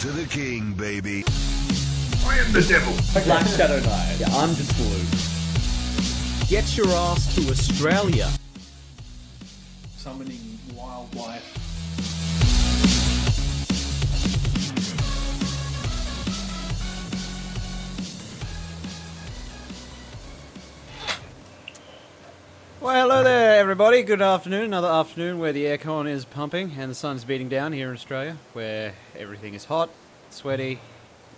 to the king, baby. I am the devil. Black Shadow Knight. Yeah, I'm just blue. Get your ass to Australia. Summoning wildlife. Well, hello there, everybody. Good afternoon. Another afternoon where the aircon is pumping and the sun's beating down here in Australia, where everything is hot, sweaty,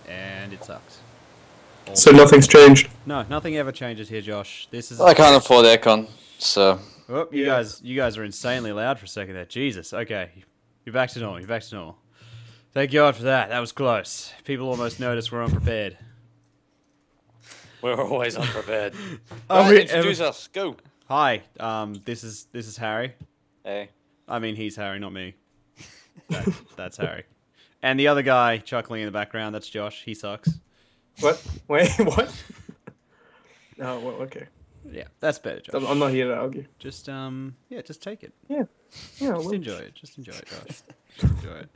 and it sucks. So nothing's changed. No, nothing ever changes here, Josh. This is. I can't afford aircon, so Oh, you Yeah. guys, you guys are insanely loud for a second there. Jesus. Okay, you're back to normal. You're back to normal. Thank God for that. That was close. People almost noticed we're unprepared. we're always unprepared. Oh, right, we- introduce us. Go. Hi. Um, this is this is Harry. Hey. I mean, he's Harry, not me. That, that's Harry. And the other guy chuckling in the background, that's Josh. He sucks. What? Wait, what? Oh, well, okay. Yeah, that's better, Josh. I'm, I'm not here to argue. Just um, yeah, just take it. Yeah. Yeah, Just well, enjoy it. Just enjoy it, Josh. Just enjoy it.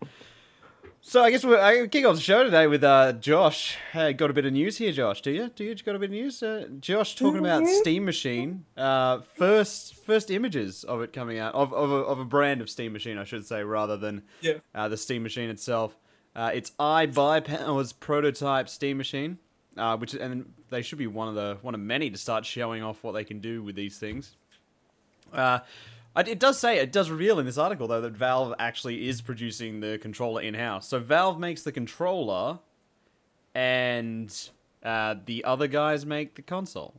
So I guess we're I kick off the show today with uh, Josh. Hey, got a bit of news here, Josh? Do you? Do you got a bit of news? Uh, Josh talking about Steam Machine. Uh, first, first images of it coming out of of a, of a brand of Steam Machine, I should say, rather than Yeah. uh, the Steam Machine itself. Uh, it's iBuyPower's prototype Steam Machine, uh, which and they should be one of the one of many to start showing off what they can do with these things. Uh, I- it does say it does reveal in this article though that Valve actually is producing the controller in house. So Valve makes the controller, and uh, the other guys make the console.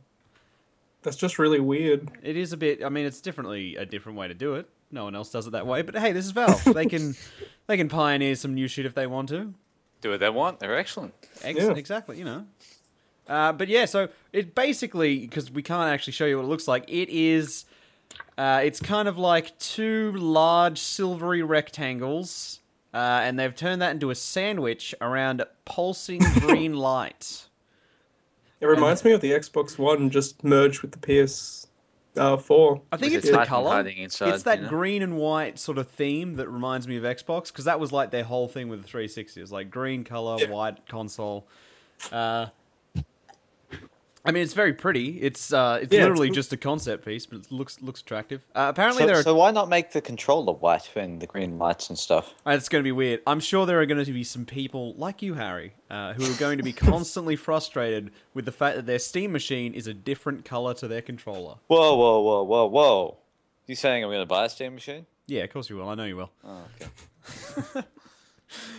That's just really weird. It is a bit. I mean, it's definitely a different way to do it. No one else does it that way. But hey, this is Valve. they can they can pioneer some new shit if they want to. Do what they want. They're excellent. Ex- Yeah. Exactly, you know. Uh, but yeah, so it basically because we can't actually show you what it looks like. It is, uh, it's kind of like two large silvery rectangles, uh, and they've turned that into a sandwich around pulsing green light. It reminds me of the Xbox One just merged with the PS uh, 4. I think With it's the the color. hiding inside, it's that you know? green and white sort of theme that reminds me of Xbox because that was like their whole thing with the 360. It's like green color, Yeah. white console. Uh, I mean, it's very pretty. It's uh, it's Yeah, literally cool. just a concept piece, but it looks looks attractive. Uh, apparently, So, there are. so why not make the controller white and the green lights and stuff? Uh, It's going to be weird. I'm sure there are going to be some people like you, Harry, uh, who are going to be constantly frustrated with the fact that their Steam machine is a different color to their controller. Whoa, whoa, whoa, whoa, whoa! You saying I'm going to buy a Steam machine? Yeah, of course you will. I know you will. Oh, okay.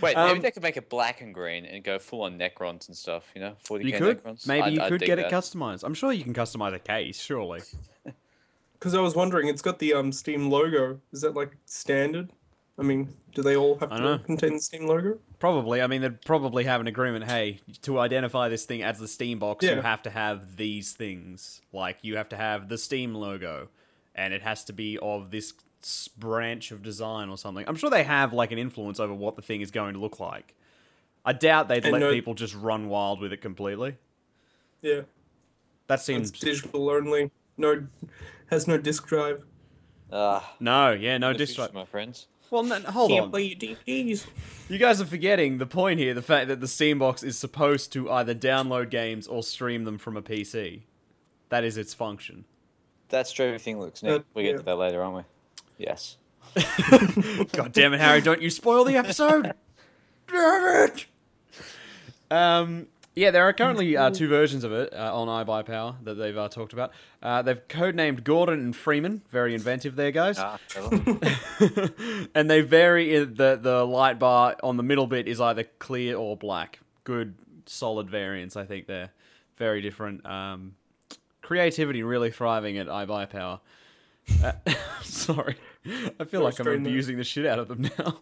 Wait, Um, maybe they could make it black and green and go full on Necrons and stuff. You know, 40k You could. Necrons. Maybe I'd- you could dig get it customized. I'm sure you can customize a case, surely. Because I was wondering, it's got the um Steam logo. Is that like standard? I mean, do they all have I to contain the Steam logo? Probably. I mean, they'd probably have an agreement. Hey, to identify this thing as the Steam box, you have to have these things. Like, you have to have the Steam logo, and it has to be of this s- branch of design or something. I'm sure they have like an influence over what the thing is going to look like. I doubt they'd And let no- people just run wild with it completely. Yeah. That It's seems digital only. No, has no disk drive. Ah, no, yeah, no disk drive. my friends. Well, no, hold on. play your DVDs. You guys are forgetting the point here: the fact that the Steam box is supposed to either download games or stream them from a PC. That is its function. That's true. Everything looks neat. Uh, we get yeah. to that later, aren't we? Yes. God damn it, Harry! Don't you spoil the episode. Damn it. Um. Yeah, there are currently uh, two versions of it uh, on iBuyPower that they've uh, talked about. Uh, they've codenamed Gordon and Freeman. Very inventive there, guys. Ah, and they vary. In the the light bar on the middle bit is either clear or black. Good, solid variants. I think they're very different. Um, creativity really thriving at iBuyPower. Uh, sorry, I feel like I'm abusing the shit out of them now.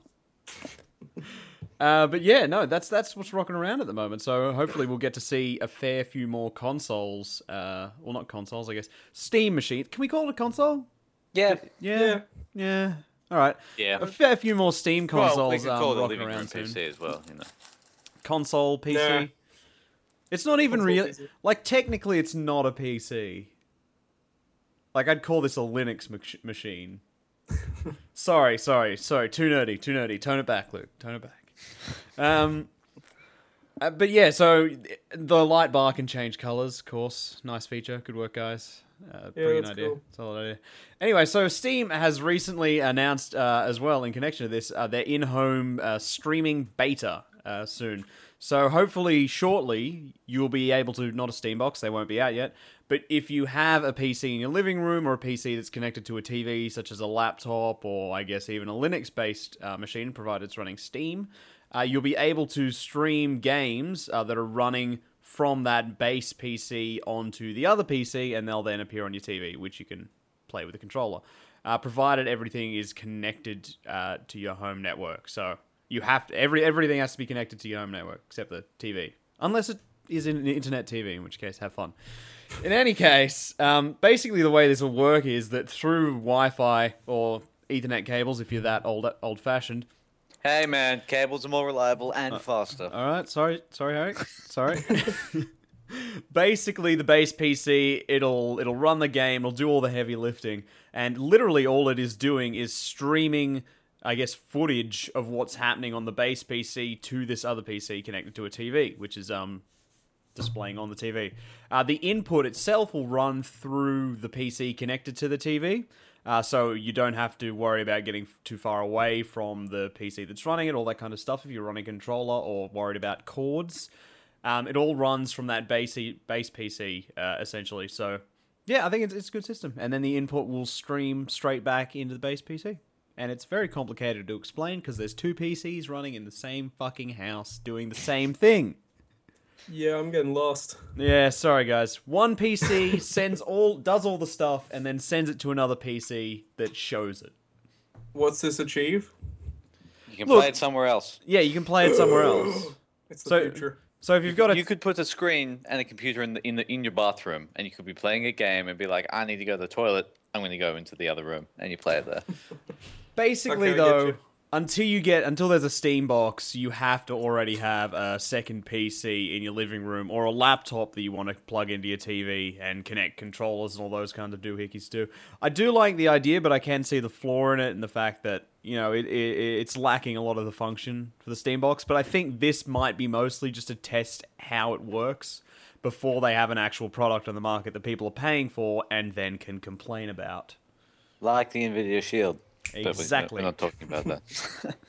Uh, but yeah, no, that's that's what's rocking around at the moment. So hopefully we'll get to see a fair few more consoles. Uh, well, not consoles, I guess. Steam machines. Can we call it a console? yeah. Yeah. Yeah. Yeah. All right. Yeah. A fair few more Steam consoles well, we could um, call it a rocking living room around soon. PC as well. You know. Console PC. Nah. It's not even Console real. Like technically, it's not a PC. Like I'd call this a Linux mach- machine. sorry, sorry, sorry. Too nerdy. Too nerdy. Tone it back, Luke. Tone it back. Um. Uh, but yeah, so the light bar can change colors. Of course, nice feature. Good work, guys. Uh, brilliant that's idea. cool. Solid idea. Anyway, so Steam has recently announced uh, as well, in connection to this, uh, their in-home uh, streaming beta uh, soon. So hopefully, shortly, you'll be able to not a Steam box. They won't be out yet. But if you have a PC in your living room or a PC that's connected to a TV, such as a laptop or I guess even a Linux-based uh, machine, provided it's running Steam, uh, you'll be able to stream games uh, that are running from that base PC onto the other PC, and they'll then appear on your TV, which you can play with a controller, uh, provided everything is connected uh, to your home network. So you have to every everything has to be connected to your home network except the TV, unless it is an internet TV, in which case have fun. In any case, um, basically the way this will work is that through Wi-Fi or Ethernet cables, if you're that old old fashioned, Hey man, cables are more reliable Uh, and faster. All right, sorry, sorry, Harry, sorry. Basically, the base PC it'll it'll run the game, it'll do all the heavy lifting, and literally all it is doing is streaming, I guess, footage of what's happening on the base PC to this other PC connected to a TV, which is um displaying on the TV. Uh, the input itself will run through the PC connected to the TV. Uh, so you don't have to worry about getting too far away from the PC that's running it, all that kind of stuff. If you're running a controller or worried about cords, um, it all runs from that base base PC uh, essentially. So yeah, I think it's, it's a good system. And then the input will stream straight back into the base PC. And it's very complicated to explain because there's two PCs running in the same fucking house doing the same thing. Yeah, I'm getting lost. Yeah, sorry guys. One PC sends all does all the stuff and then sends it to another PC that shows it. What's this achieve? You can Look- play it somewhere else. Yeah, you can play it somewhere else. It's the So- future. So if you've got a You could put a screen and a computer in the in the in your bathroom, and you could be playing a game and be like, "I need to go to the toilet. I'm going to go into the other room," and you play it there. basically Okay, though, you. until you get until there's a Steam box, you have to already have a second PC in your living room or a laptop that you want to plug into your TV and connect controllers and all those kinds of doohickeys too. I do like the idea, but I can see the flaw in it and the fact that you know it, it it's lacking a lot of the function for the Steam box. But I think this might be mostly just to test how it works before they have an actual product on the market that people are paying for and then can complain about. Like the Nvidia Shield. We- Exactly. We're not talking about that.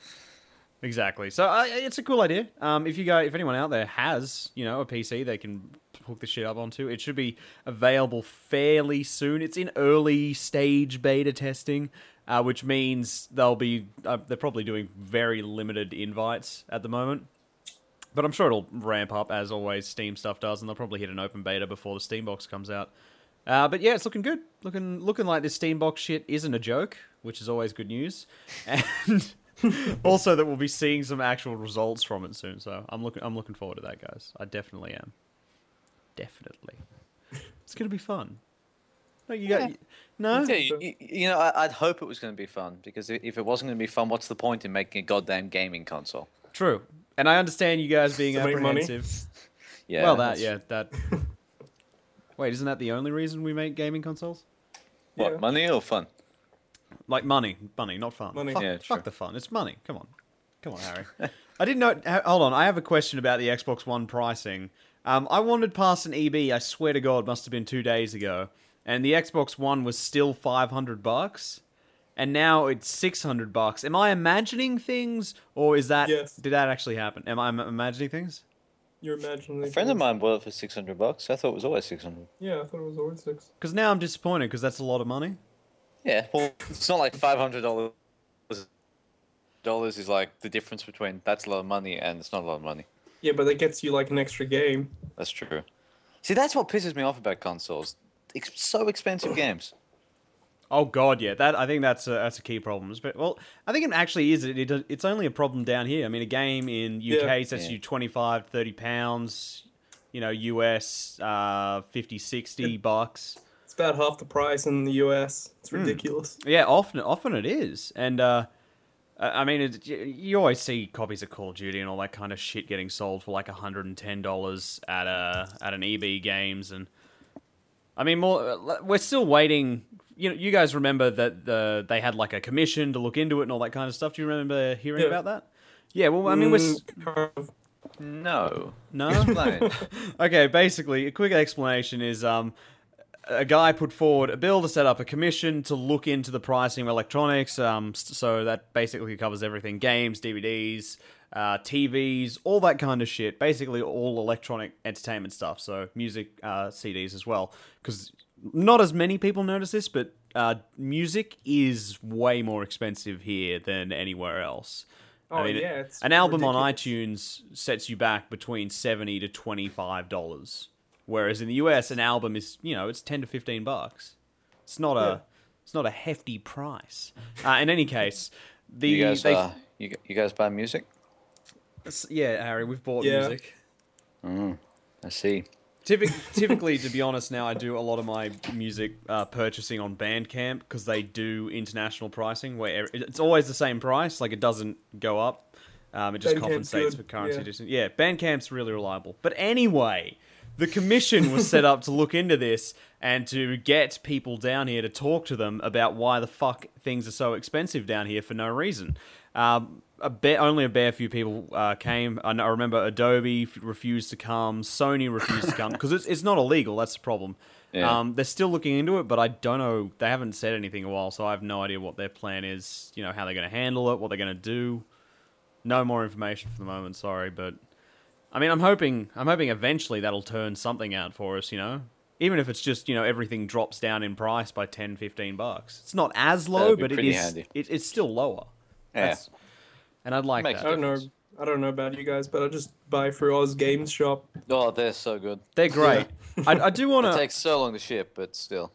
Exactly. So uh, it's a cool idea. Um, if you go, if anyone out there has, you know, a PC they can hook this shit up onto, it should be available fairly soon. It's in early stage beta testing, uh, which means they'll be uh, they're probably doing very limited invites at the moment. But I'm sure it'll ramp up as always. Steam stuff does, and they'll probably hit an open beta before the Steam box comes out. Uh, but yeah, it's looking good. Looking looking like this Steam box shit isn't a joke, which is always good news. And also that we'll be seeing some actual results from it soon. So I'm looking I'm looking forward to that, guys. I definitely am. Definitely. It's gonna be fun. No, you got no. Yeah, you, you- you know, I, I'd hope it was going to be fun because if it wasn't going to be fun, what's the point in making a goddamn gaming console? True. And I understand you guys being To apprehensive. Yeah. well, that yeah that. Wait, isn't that the only reason we make gaming consoles? What Yeah. money or fun? Like money, money, not fun. Money. Fuck, Yeah, fuck sure. the fun. It's money. Come on, come on, Harry. I didn't know. Hold on, I have a question about the Xbox One pricing. Um, I wandered past an EB. I swear to God, must have been two days ago, and the Xbox One was still five hundred bucks, and now it's six hundred bucks. Am I imagining things, or is that Yes. did that actually happen? Am I imagining things? You're imagining. A friend of mine bought it for six hundred bucks. I thought it was always six hundred. Yeah, I thought it was always six. Because now I'm disappointed because that's a lot of money. Yeah, well, it's not like five hundred dollars. Dollars is like the difference between that's a lot of money and it's not a lot of money. Yeah, but that gets you like an extra game. That's true. See, that's what pisses me off about consoles. Ex- so expensive games. Oh God, yeah. That I think that's a, that's a key problem. But well, I think it actually is. It, it it's only a problem down here. I mean, a game in UK Yeah. sets Yeah. you 25, 30 pounds. You know, US uh, 50, 60 bucks. It's about half the price in the US. It's Hmm. ridiculous. Yeah, often often it is. And uh, I I mean, it, you- you always see copies of Call of Duty and all that kind of shit getting sold for like hundred and ten dollars at a at an EB Games, and I mean, more we're still waiting. You know, you guys remember that the they had like a commission to look into it and all that kind of stuff. Do you remember hearing Yeah. about that? Yeah, well, I mean, we're Mm. No. No. Okay, basically, a quick explanation is um, a guy put forward a bill to set up a commission to look into the pricing of electronics. Um, so that basically covers everything: games, DVDs, uh, TVs, all that kind of shit. Basically, all electronic entertainment stuff. So music, uh, CDs as well. Because not as many people notice this, but uh, music is way more expensive here than anywhere else. Oh, I mean, yeah, it's an album on iTunes sets you back between seventy to twenty five dollars, whereas in the US, an album is you know it's ten to fifteen bucks. It's not a Yeah. it's not a hefty price. Uh, in any case, the you guys, they- uh, you, you guys buy music? yeah, Harry, we've bought Yeah. music. I see. Typically, typically, to be honest, now I do a lot of my music uh, purchasing on Bandcamp because they do international pricing where it's always the same price, like it doesn't go up. Um, it just Bandcamp's compensates good, for currency yeah. distance. Yeah, Bandcamp's really reliable. But anyway, the commission was set up to look into this and to get people down here to talk to them about why the fuck things are so expensive down here for no reason. Um, a ba- only a bare few people uh, came. I, I remember Adobe f- refused to come. Sony refused to come because it's, it's not illegal. That's the problem. Yeah. Um, they're still looking into it, but I don't know. They haven't said anything in a while, so I have no idea what their plan is. You know how they're going to handle it, what they're going to do. No more information for the moment. Sorry, but I mean, I'm hoping. I'm hoping eventually that'll turn something out for us. You know, even if it's just you know everything drops down in price by 10, 15 bucks. It's not as low, but it pretty is. handy. It, it's still lower. Yeah. That's- and I'd like Makes that. I don't know. I don't know about you guys, but I just buy through Oz Games Shop. Oh, they're so good. They're great. I, I do want to. It to. takes so long to ship, but still.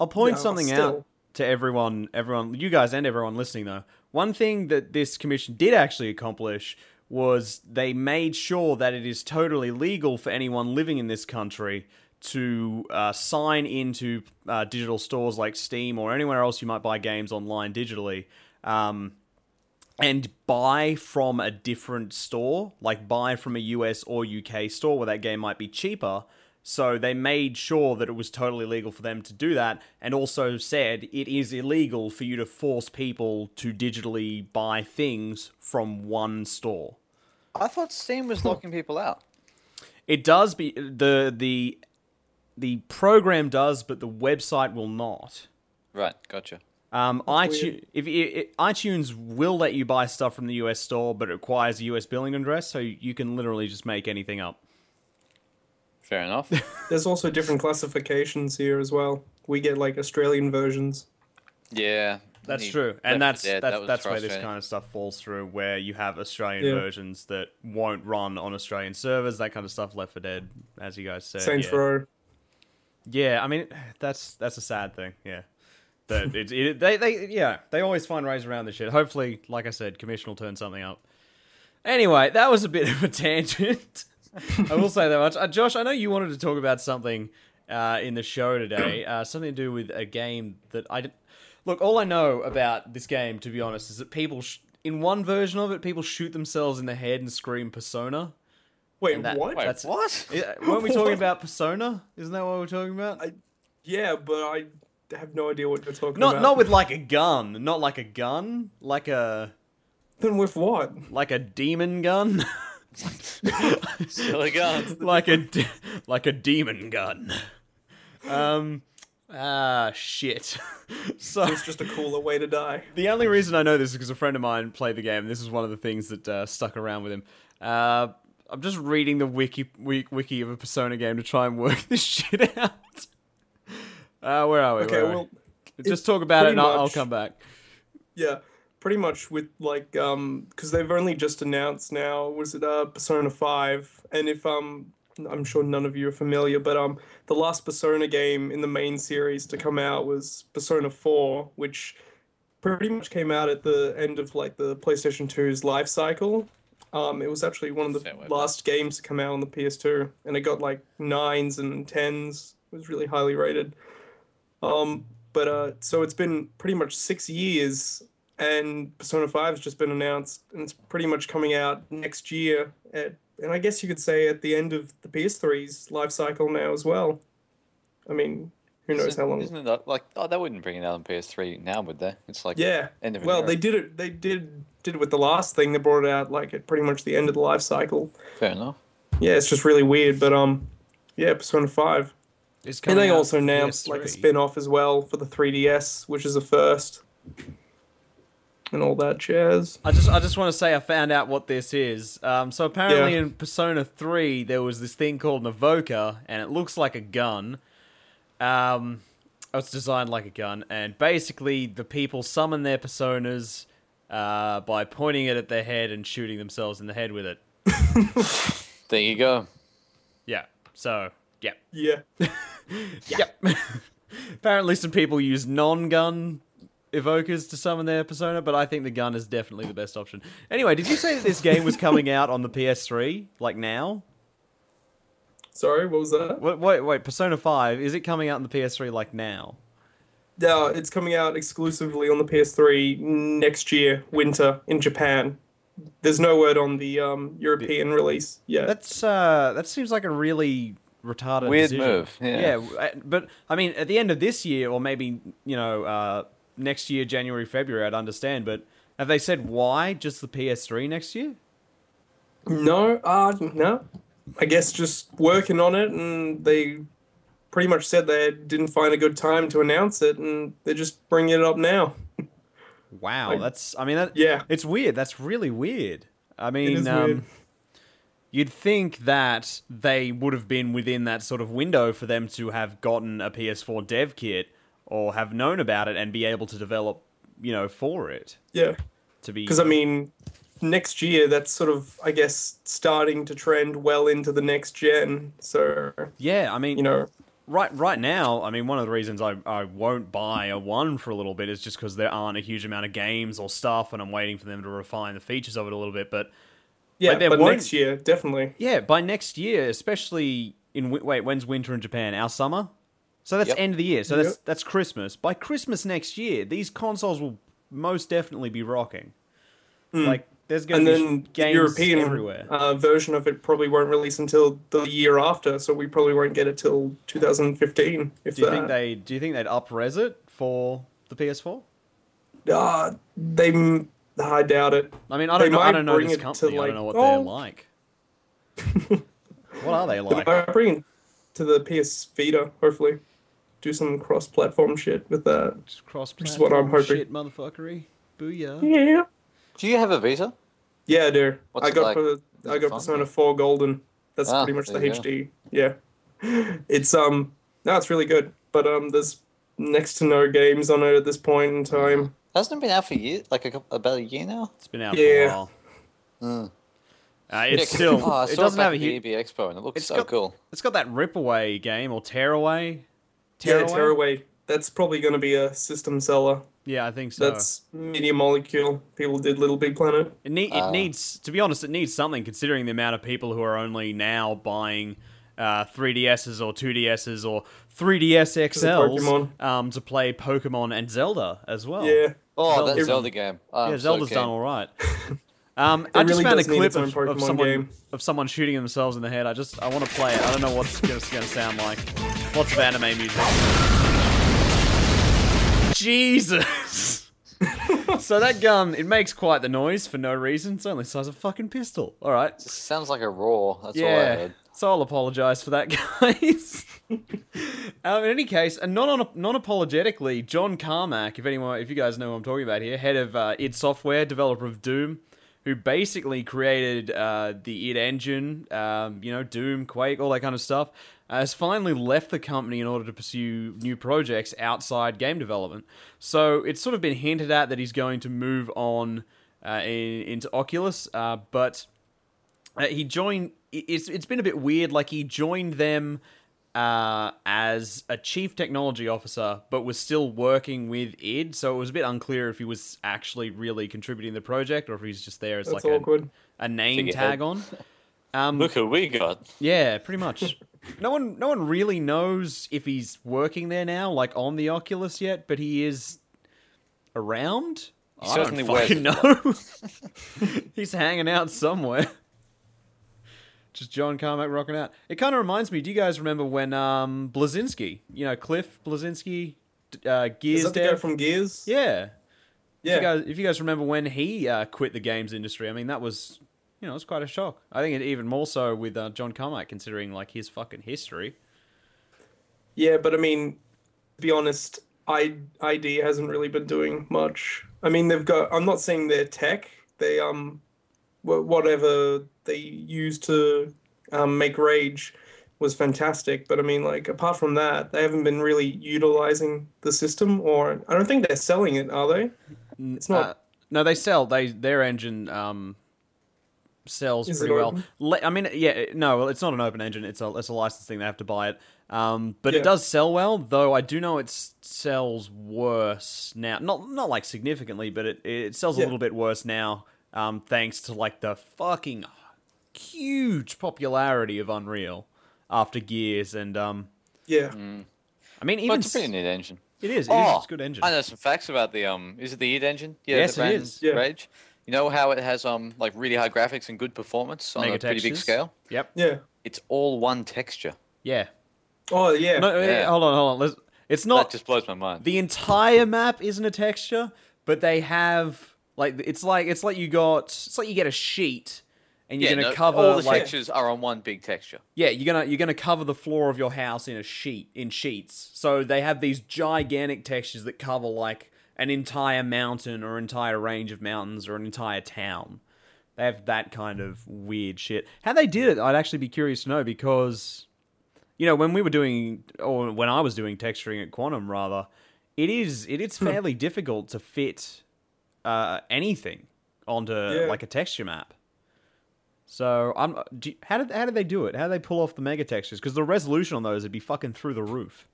I'll point Yeah, something still. out to everyone, everyone, you guys and everyone listening though. One thing that this commission did actually accomplish was they made sure that it is totally legal for anyone living in this country to uh, sign into uh, digital stores like Steam or anywhere else you might buy games online digitally. Um, and buy from a different store, like buy from a US or UK store where that game might be cheaper. So they made sure that it was totally legal for them to do that, and also said it is illegal for you to force people to digitally buy things from one store. I thought Steam was locking people out. It does be the the the program does, but the website will not. Right, gotcha. Um, iTunes, if you, it, iTunes will let you buy stuff from the US store, but it requires a US billing address, so you can literally just make anything up. Fair enough. There's also different classifications here as well. We get like Australian versions. yeah. That's true, and that's Dead, that's that that's where this kind of stuff falls through, where you have Australian Yeah. versions that won't run on Australian servers, that kind of stuff. Left 4 Dead, as you guys said. Saints yeah. Row. Yeah, I mean that's that's a sad thing. Yeah, that it, it they they yeah they always find ways around this shit. Hopefully, like I said, Commission will turn something up. Anyway, that was a bit of a tangent. I will say that much. Uh, Josh, I know you wanted to talk about something uh, in the show today, uh, something to do with a game that I did. Look, all I know about this game, to be honest, is that people sh- in one version of it, people shoot themselves in the head and scream "Persona." Wait, that- what? Wait, That's- what? Yeah, weren't we talking What? about Persona? Isn't that what we're talking about? I- Yeah, but I have no idea what you're talking Not about. not with like a gun, not like a gun, like a Then with what? like a demon gun, Silly guns. like a de- like a demon gun. Um ah shit. so It's just a cooler way to die. the only reason I know this is because a friend of mine played the game. and This is one of the things that uh, stuck around with him. Uh, I'm just reading the wiki, wiki wiki of a Persona game to try and work this shit out. Uh, where are we? Okay, are we? well, just talk about it, and I'll, I'll come back. yeah, pretty much with like um, because they've only just announced now. Was it uh Persona Five? And if um, I'm sure none of you are familiar, but um, the last Persona game in the main series to come out was Persona Four, which pretty much came out at the end of like the PlayStation 2's life cycle. Um, it was actually one of the last games to come out on the PS2, and it got like nines and tens. It was really highly rated. Um, but uh, so it's been pretty much six years, and Persona 5 has just been announced, and it's pretty much coming out next year. At, and I guess you could say at the end of the PS3's life cycle now as well. I mean, who knows Isn't- how long? Isn't it like oh they wouldn't bring it out on PS3 now, would they? It's like Yeah. end of Well, era. they did it. They did did it with the last thing. They brought it out like at pretty much the end of the life cycle. Fair enough. Yeah, it's just really weird. But um, yeah, Persona Five. It's And they coming out also for announced like a PS3. spin-off as well for the 3DS, which is a first. And all that jazz. I just I just want to say I found out what this is. Um, so apparently Yeah. in Persona 3 there was this thing called an Evoker and it looks like a gun. Um, it's designed like a gun and basically the people summon their personas uh, by pointing it at their head and shooting themselves in the head with it. There you go. Yeah. So, yeah. Yeah. Yep. apparently some people use non-gun evokers to summon their persona, but I think the gun is definitely the best option. Anyway, did you say that this game was coming out on the PS3 like now? Sorry, what was that? Wait, wait, wait, Persona 5, is it coming out on the PS3 like now? No, it's coming out exclusively on the PS3 next year, winter in Japan. There's no word on the um, European release yet. That's uh that seems like a really retarded Weird decision. move, yeah. w- uh, but I mean at the end of this year or maybe, you know, uh next year January February I'd understand, but have they said why just the PS3 next year? No, uh, no. I guess just working on it, and they pretty much said they didn't find a good time to announce it, and they're just bringing it up now. Wow, Like- that's I mean that Yeah. it's weird. That's really weird. I mean, um, weird. you'd think that they would have been within that sort of window for them to have gotten a PS4 dev kit or have known about it and be able to develop, you know, for it Yeah, to be. because I mean, next year that's sort of, I guess, starting to trend well into the next gen. So yeah, I mean, you know, right right now, I mean, one of the reasons I, I won't buy a one for a little bit is just because there aren't a huge amount of games or stuff, and I'm waiting for them to refine the features of it a little bit. But yeah, But there but won't- next year definitely. Yeah, by next year, especially in wait, when's winter in Japan? Our summer. So that's Yep. end of the year. So that's Yep. that's Christmas. By Christmas next year, these consoles will most definitely be rocking. Like there's going. To be then games European everywhere. uh, version of it probably won't release until the year after, so we probably won't get it till 2015. If do you that. think they do you think they'd upres it for the PS4? Uh, they. m- I doubt it. I mean, I don't know. I don't know this it to, company. I don't know what oh. they're like. what are they They like? might bring it to the PS Vita. Hopefully, do some cross-platform shit with that. Just cross is what I'm hoping. Shit, motherfuckery. Booyah. Yeah. Do you have a Vita? Yeah, I do. What's I got like? per- I got fun? Persona 4 Golden. That's Ah, pretty much the there you go. HD. Yeah. It's um no, it's really good. But um there's next to no games on it at this point in time. Hasn't it been out for years? Like a, couple- about a year now? It's been out Yeah. for a while. Mm. Uh, it's Yeah, still. Oh, it doesn't have a huge Expo, and it looks it's so got, cool. It's got that Ripaway game or Tearaway. Yeah, Tearaway. That's probably gonna be a system seller. Yeah, I think so. That's Media Molecule. People did Little Big Planet. It, need, it Ah. needs, to be honest, it needs something considering the amount of people who are only now buying uh, 3DSs or 2DSs or 3DS XLs um, to play Pokemon and Zelda as well. Yeah. Oh, Zelda- that Zelda game. I'm yeah, Zelda's keen. done all right. Um, I just really found a clip of, of someone game. of someone shooting themselves in the head. I just I want to play it. I don't know what's going to sound like. Lots of anime music. Jesus. so that gun, it makes quite the noise for no reason. It's only the size of a fucking pistol. All right. Sounds like a roar. That's all I heard. So I'll apologise for that, guys. um, in any case, and non non apologetically, John Carmack, if anyone, if you guys know who I'm talking about here, head of uh, id Software, developer of Doom, who basically created uh, the id engine, um, you know, Doom, Quake, all that kind of stuff, uh, has finally left the company in order to pursue new projects outside game development. So it's sort of been hinted at that he's going to move on uh, in, into Oculus, uh, but uh, he joined. It's it's been a bit weird. Like he joined them uh, as a chief technology officer, but was still working with id. So it was a bit unclear if he was actually really contributing the project or if he's just there as That's like a, a name tag on. Um, Look who we got. yeah, pretty much. no one, no one really knows if he's working there now, like on the Oculus yet. But he is around. He I don't certainly wears fucking know. he's hanging out somewhere. Just John Carmack rocking out. It kind of reminds me. Do you guys remember when um Bleszinski, you know Cliff Bleszinski, uh, Gears Is that the guy from Gears? yeah, Yeah. If you guys, if you guys remember when he uh, quit the games industry, I mean that was, you know, it was quite a shock. I think it even more so with uh, John Carmack, considering like his fucking history. Yeah, but I mean, to be honest, I ID hasn't really been doing much. I mean, they've got. I'm not saying their tech. They um, whatever they use to um, make Rage was fantastic. But I mean, like apart from that, they haven't been really utilizing the system, or I don't think they're selling it, are they? It's not. Uh, no, they sell. They their engine um, sells Is pretty well. Le- I mean, yeah, no, well, it's not an open engine. It's a it's a licensed thing. They have to buy it. Um, but Yeah. it does sell well, though. I do know it sells worse now. Not not like significantly, but it it sells a little bit worse now. Um, thanks to like the fucking huge popularity of Unreal after Gears and um. yeah. I mean, But even it's a pretty neat engine. it is. It is Oh, it's a good engine. I know some facts about the um. Is it the id engine? Yeah, Yes, the it brand. Yeah. Rage. You know how it has um like really high graphics and good performance on Mega a pretty big scale. Yep. Yeah. It's all one texture. Yeah. Oh yeah. No, Yeah. hold on, hold on. Let's, it's that not just blows my mind. the entire map isn't a texture, but they have like it's like it's like you got it's like you get a sheet and you're yeah, gonna no, cover all the like textures are on one big texture. yeah you're gonna you're gonna cover the floor of your house in a sheet in sheets. So they have these gigantic textures that cover like an entire mountain or entire range of mountains or an entire town. They have that kind of weird shit. How they did it, I'd actually be curious to know because you know when we were doing or when I was doing texturing at Quantum rather, it is it is hmm. fairly difficult to fit uh, anything onto Yeah. like a texture map. So I'm do you- how did how did they do it? How did they pull off the mega textures? Because the resolution on those would be fucking through the roof.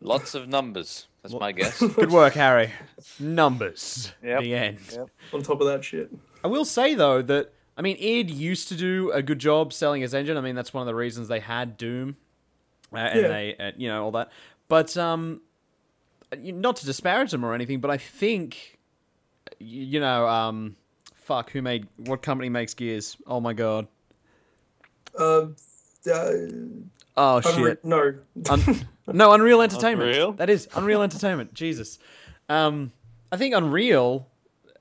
Lots of numbers. That's my guess. Good work, Harry. Numbers. Yep. The end. Yep. On top of that shit. I will say though that I mean id used to do a good job selling his engine. I mean that's one of the reasons they had Doom, uh, and Yeah. they uh, you know all that. But um, not to disparage them or anything, but I think y- you know um, fuck who made what company makes gears? Oh my god. Uh, uh Oh Unre- shit. no. Un- no, Unreal Entertainment. Unreal? That is Unreal Entertainment. Jesus. Um, I think Unreal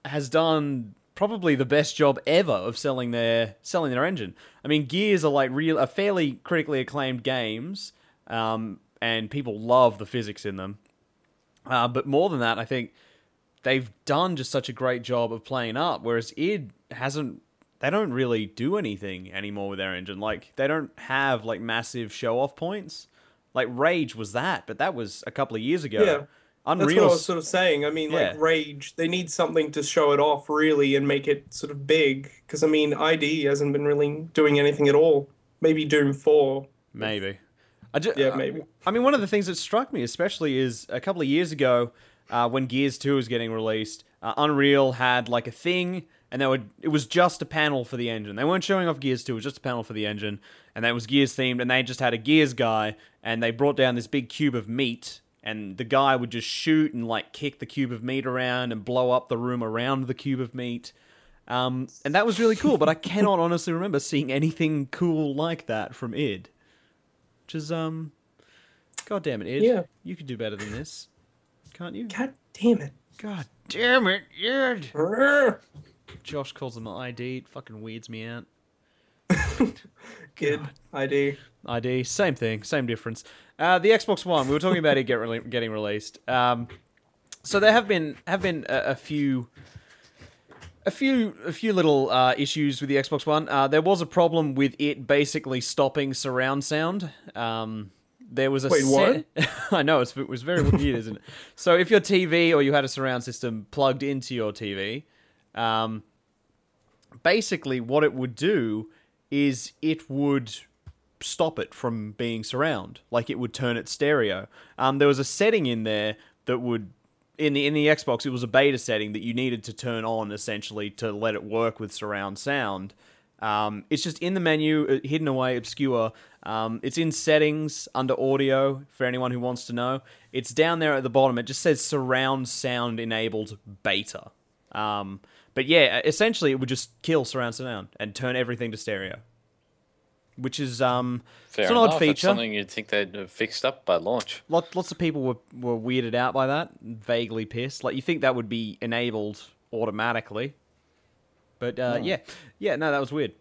has done probably the best job ever of selling their selling their engine. I mean, Gears are like real, are fairly critically acclaimed games, um, and people love the physics in them. Uh, but more than that, I think they've done just such a great job of playing up. Whereas id hasn't. They don't really do anything anymore with their engine. Like they don't have like massive show off points. Like Rage was that, but that was a couple of years ago. Yeah. Unreal. That's what I was sort of saying. I mean, Yeah. like Rage, they need something to show it off really and make it sort of big. Because I mean, ID hasn't been really doing anything at all. Maybe Doom Four. Maybe. I ju- Yeah, maybe. I mean, one of the things that struck me especially is a couple of years ago uh, when Gears 2 was getting released, uh, Unreal had like a thing, and they would it was just a panel for the engine. They weren't showing off Gears 2, it was just a panel for the engine, and that was Gears themed, and they just had a Gears guy, and they brought down this big cube of meat. And the guy would just shoot and like kick the cube of meat around and blow up the room around the cube of meat. Um, and that was really cool, but I cannot honestly remember seeing anything cool like that from id. Which is um God damn it, id. Yeah. You could do better than this. Can't you? God damn it. God damn it. Grr. Josh calls them ID, it fucking weirds me out. Kid ID. ID, same thing, same difference. Uh, the Xbox One, we were talking about it get rele- getting released. Um, so there have been have been a, a few a few a few little uh, issues with the Xbox One. Uh, there was a problem with it basically stopping surround sound. Um, there was a Wait, set- I know it's, it was very weird, isn't it? So if your TV or you had a surround system plugged into your TV, um, basically what it would do is it would stop it from being surround. Like it would turn it stereo. Um, there was a setting in there that would in the in the xbox it was a beta setting that you needed to turn on essentially to let it work with surround sound um, it's just in the menu uh, hidden away obscure um, it's in settings under audio for anyone who wants to know it's down there at the bottom it just says surround sound enabled beta um, but yeah essentially it would just kill surround sound and turn everything to stereo which is um, Fair it's an enough. odd That's feature. something you'd think they'd have fixed up by launch. Lot, lots of people were, were weirded out by that, vaguely pissed. Like you think that would be enabled automatically, but uh, yeah, yeah, no, that was weird.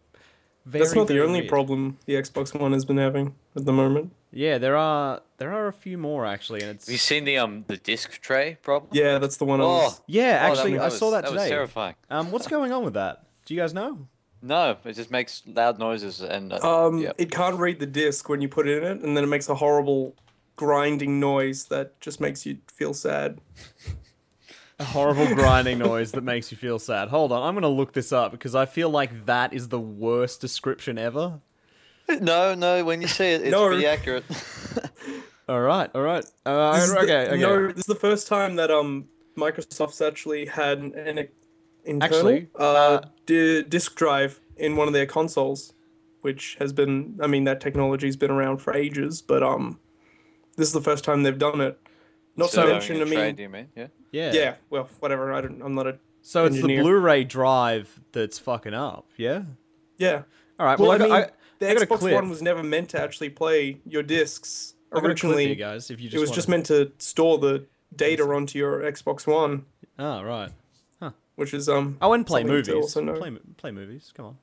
Very, That's not the only weird. problem the Xbox One has been having at the moment. Yeah, there are there are a few more actually, and it's Have you seen the um the disc tray problem? Yeah, that's the one. I Oh, was, yeah, oh, that actually, was- I saw that that today. was terrifying. Um, what's going on with that? Do you guys know? No, it just makes loud noises and uh, um, yeah. it can't read the disc when you put it in it, and then it makes a horrible grinding noise that just makes you feel sad. A horrible grinding noise that makes you feel sad. Hold on, I'm gonna look this up because I feel like that is the worst description ever. No, no. When you see it, it's No. pretty accurate. All right, all right. Uh, This is the- okay, okay. No, this is the first time that um Microsoft's actually had an, an internal Actually, uh, uh, di- disk drive in one of their consoles, which has been I mean that technology's been around for ages, but um this is the first time they've done it. Not so to mention, I having a tray, mean, do you mean? Yeah. yeah. yeah, well, whatever. I don't. I'm not a. So it's the. Blu-ray drive that's fucking up. Yeah. Yeah. All right. Well, Well, I I, mean, I, the I Xbox clip. One was never meant to actually play your discs I got a clip originally. here, guys. If you just it was wanna- just meant to store the data onto your Xbox One, Oh right. Huh. Which is um. Oh, and play movies. Play, play movies. Come on.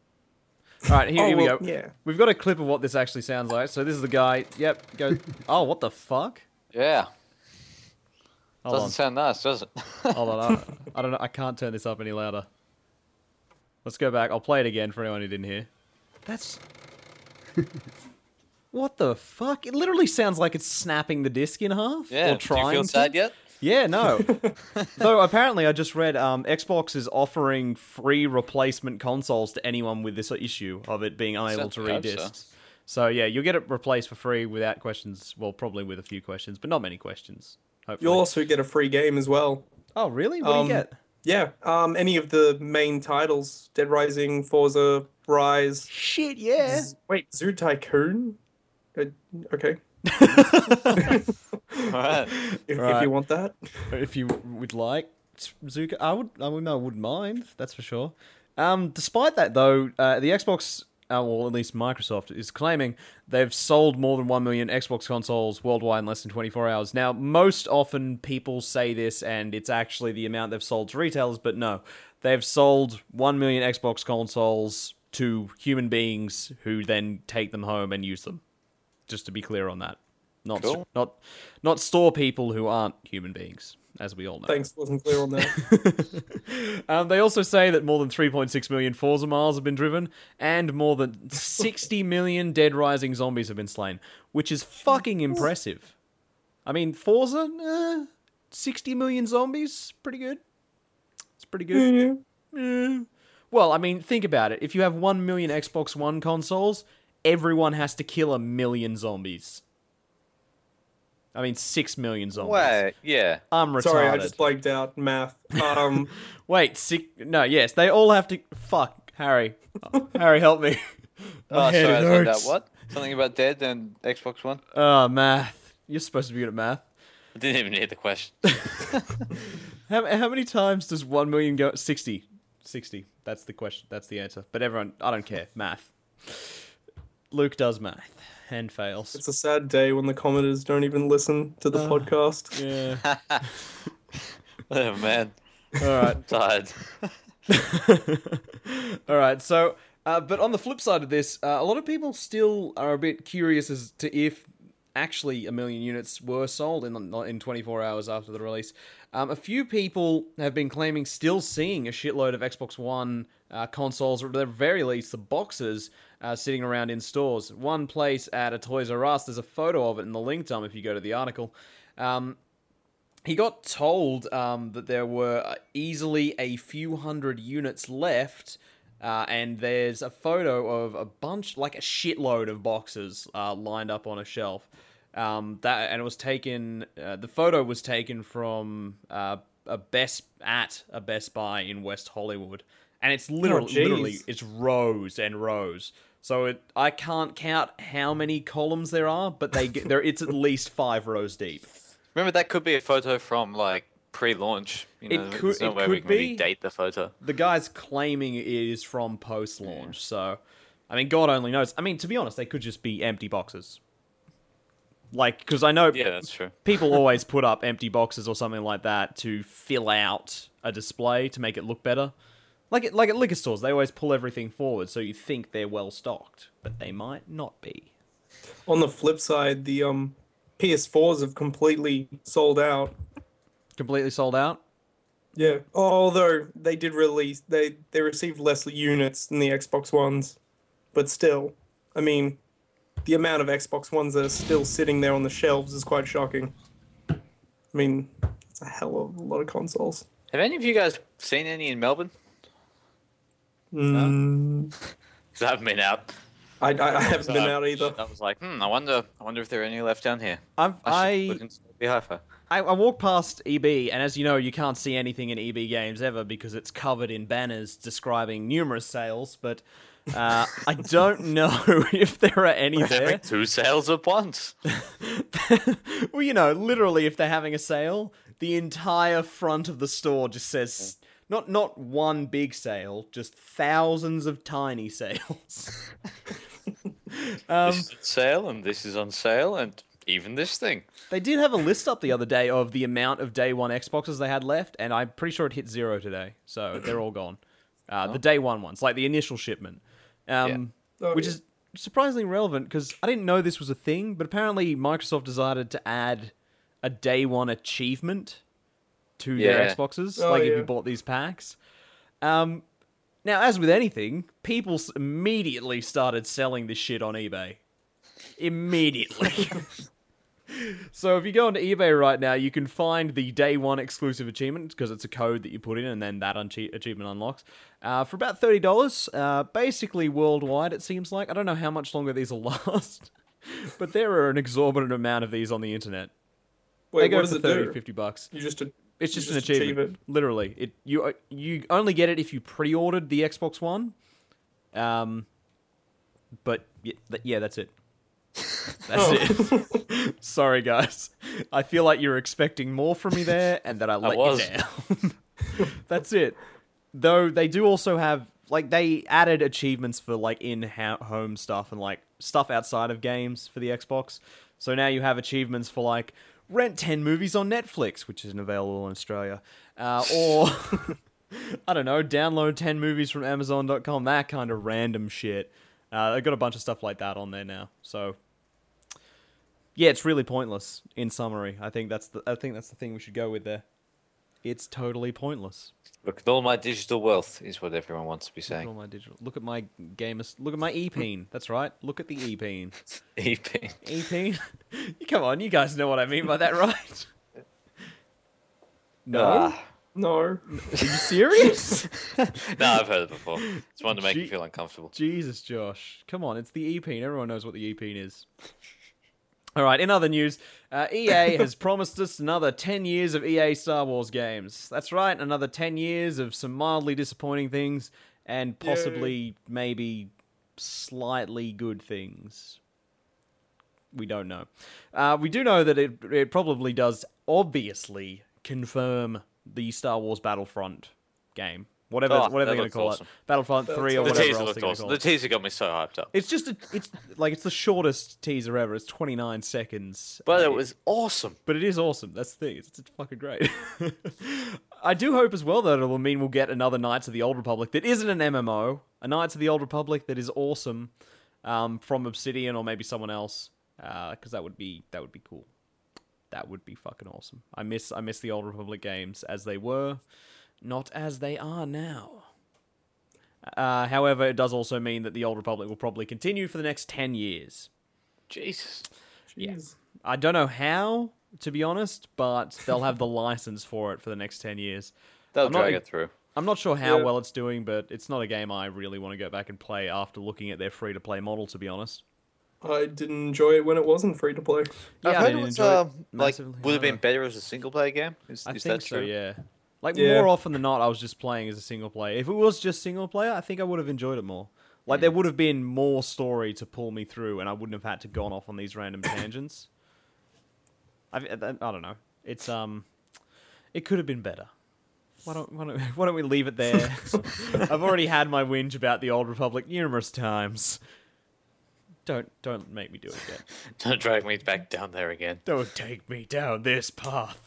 All right, here, Oh, here we well, go. yeah. We've got a clip of what this actually sounds like. So this is the guy. Yep. Go. Oh, what the fuck? Yeah. Hold Doesn't on. sound nice, does it? Hold on. I, I don't know. I can't turn this up any louder. Let's go back. I'll play it again for anyone who didn't hear. That's. what the fuck? It literally sounds like it's snapping the disc in half. yeah. Or trying Do you feel to. sad yet? Yeah, no. Though apparently, I just read um, Xbox is offering free replacement consoles to anyone with this issue of it being unable to read hope so. discs. So. yeah, you'll get it replaced for free without questions. Well, probably with a few questions, but not many questions. Hopefully. You'll also get a free game as well. Oh, really? What Um, do you get? Yeah. Um. Any of the main titles: Dead Rising, Forza, Ryse. Shit, yeah. Z- Wait, Zoo Tycoon. Uh, okay. All right. If, if you want that. if you would like Zuka, I would. I would. I wouldn't mind. That's for sure. Um, despite that, though, uh, the Xbox, uh, well, at least Microsoft, is claiming they've sold more than one million Xbox consoles worldwide in less than 24 hours. Now, most often people say this, and it's actually the amount they've sold to retailers, but no, they've sold one million Xbox consoles to human beings who then take them home and use them. Just to be clear on that, not Cool. not not store people who aren't human beings, as we all know. Thanks, wasn't clear on that. Um, they also say that more than 3.6 million Forza miles have been driven, and more than 60 million Dead Rising zombies have been slain, which is fucking impressive. I mean, Forza, eh, 60 million zombies, pretty good. It's pretty good. yeah. Eh. Well, I mean, think about it. If you have 1 million Xbox One consoles, everyone has to kill a million zombies. I mean, 6 million zombies. Wait, yeah. I'm retarded. Sorry, I just blanked out math. Um. Wait, six? No, yes, they all have to. Fuck, Harry. Oh, Harry, help me. Oh, head sorry, I thought that what? Something about dead and Xbox One? Oh, math. You're supposed to be good at math. I didn't even hear the question. How, how many times does one million go? Sixty. Sixty. That's the question. That's the answer. But everyone, I don't care. Math. Luke does math and fails. It's a sad day when the commenters don't even listen to the Uh. podcast. Yeah. oh, man. All right. I'm tired. All right. So, uh, but on the flip side of this, uh, a lot of people still are a bit curious as to if actually a million units were sold in in 24 hours after the release. Um, a few people have been claiming still seeing a shitload of Xbox One uh, consoles, or at the very least the boxes, uh, sitting around in stores. One place at a Toys R Us, there's a photo of it in the link dump if you go to the article. Um, he got told um, that there were uh, easily a few hundred units left, uh, and there's a photo of a bunch, like a shitload of boxes uh, lined up on a shelf. Um, that and it was taken. Uh, the photo was taken from uh, a Best at a Best Buy in West Hollywood, and it's literally, jeez. literally, it's rows and rows. So it, I can't count how many columns there are, but they get there. It's at least five rows deep. Remember, that could be a photo from, like, pre-launch. You It know, could- no it way we could can really be. date the photo. the guy's claiming it is from post launch, so I mean, God only knows. I mean, to be honest, they could just be empty boxes. Like, because I know Yeah, that's true. people always put up empty boxes or something like that to fill out a display to make it look better. Like it, like at liquor stores, they always pull everything forward so you think they're well stocked, but they might not be. On the flip side, the um PS4s have completely sold out. Completely sold out. Yeah. Although they did release they they received less units than the Xbox Ones. But still, I mean, the amount of Xbox Ones that are still sitting there on the shelves is quite shocking. I mean, it's a hell of a lot of consoles. Have any of you guys seen any in Melbourne? Mm, Because I haven't been out. I, I, I haven't So been I- out either. I was like, hmm, I wonder, I wonder if there are any left down here. I've, I should I look into the Hi-Fi. I, I walked past EB, and as you know, you can't see anything in EB games ever because it's covered in banners describing numerous sales. But uh, I don't know if there are any there. Two sales at once. well, you know, literally, if they're having a sale, the entire front of the store just says not not one big sale, just thousands of tiny sales. um, this is on sale, and this is on sale, and even this thing. they did have a list up the other day of the amount of day one Xboxes they had left, and I'm pretty sure it hit zero today, so they're all gone. Uh, The day one ones, like the initial shipment, um, Oh, which yeah. is surprisingly relevant because I didn't know this was a thing, but apparently Microsoft decided to add a day one achievement to their Xboxes, Oh, like if you bought these packs. Um, now, as with anything, people immediately started selling this shit on eBay. Immediately. so if you go onto eBay right now, you can find the day one exclusive achievement because it's a code that you put in and then that unche- achievement unlocks uh, for about thirty dollars. Uh, basically worldwide, it seems like. I don't know how much longer these will last, but there are an exorbitant amount of these on the internet. they Wait, go what does for it 30, do? 50 bucks. You just a, It's you just, an achieve achievement. Literally, it you uh, you only get it if you pre-ordered the Xbox One. Um, but yeah, th- yeah that's it. That's Oh. it. Sorry, guys. I feel like you're expecting more from me there, and that I let was. you down. that's it. Though they do also have like they added achievements for like in-home stuff and like stuff outside of games for the Xbox. So now you have achievements for like rent 10 movies on Netflix, which isn't available in Australia. Uh, or I don't know, download 10 movies from amazon.com, that kind of random shit. Uh, they've got a bunch of stuff like that on there now. So yeah, it's really pointless in summary. I think that's the I think that's the thing we should go with there. It's totally pointless. Look at all my digital wealth, is what everyone wants to be saying. Look at all saying. my digital. Look at my gamers. Look at my e-peen. That's right. Look at the e-peen. EP. E-peen. Come on, you guys know what I mean by that, right? No. Ah. no. Are you serious? no, I've heard it before. It's one to make Gee- you feel uncomfortable. Jesus, Josh. Come on, it's the e-peen. Everyone knows what the e-peen is. All right, in other news, uh, EA has promised us another 10 years of EA Star Wars games. That's right, another 10 years of some mildly disappointing things and possibly maybe slightly good things. We don't know. Uh, we do know that it, it probably does obviously confirm the Star Wars Battlefront game. Whatever, Oh, whatever they're going to call awesome. it. Battlefront 3 or The The whatever teaser else looked they're going to awesome. call The it. teaser got me so hyped up. It's just a, it's like it's the shortest teaser ever. It's 29 seconds. But Uh, it was awesome. but it is awesome. That's the thing. It's, it's fucking great. I do hope as well that it will mean we'll get another Knights of the Old Republic that isn't an MMO. A Knights of the Old Republic that is awesome um, from Obsidian or maybe someone else because that would be that would be cool. That would be fucking awesome. I miss I miss the Old Republic games as they were, not as they are now. Uh, however, it does also mean that the Old Republic will probably continue for the next 10 years. Jesus. Yeah. I don't know how, to be honest, but they'll have the license for it for the next 10 years. They'll I'm not drag a- it through. I'm not sure how Yeah. well it's doing, but it's not a game I really want to go back and play after looking at their free to play model, to be honest. I didn't enjoy it when it wasn't free to play. Yeah, I've I didn't it was, enjoy it um, like, would have been better as a single player game. Is, I is think that so, true? yeah. Like, Yeah. more often than not, I was just playing as a single player. If it was just single player, I think I would have enjoyed it more. Like, Hmm. there would have been more story to pull me through, and I wouldn't have had to gone off on these random tangents. I, I, I don't know. It's, um, it could have been better. why don't, why don't why don't we leave it there? I've already had my whinge about the Old Republic numerous times. Don't don't make me do it again. Don't drag me back down there again. Don't take me down this path.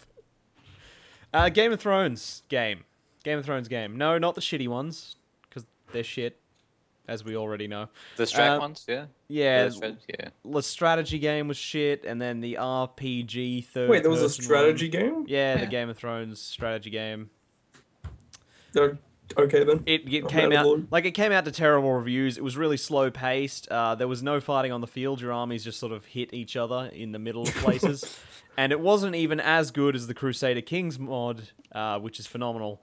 Uh, Game of Thrones game. Game of Thrones game. No, not the shitty ones, because they're shit, as we already know. The strat Uh, ones, yeah. Yeah, the strat- yeah. the strategy game was shit, and then the RPG third. Wait, there was a strategy one. game. Yeah, the Game of Thrones strategy game. They're- okay then. It, it came out them. like it came out to terrible reviews. It was really slow paced. Uh, there was no fighting on the field. Your armies just sort of hit each other in the middle of places, and it wasn't even as good as the Crusader Kings mod, uh, which is phenomenal,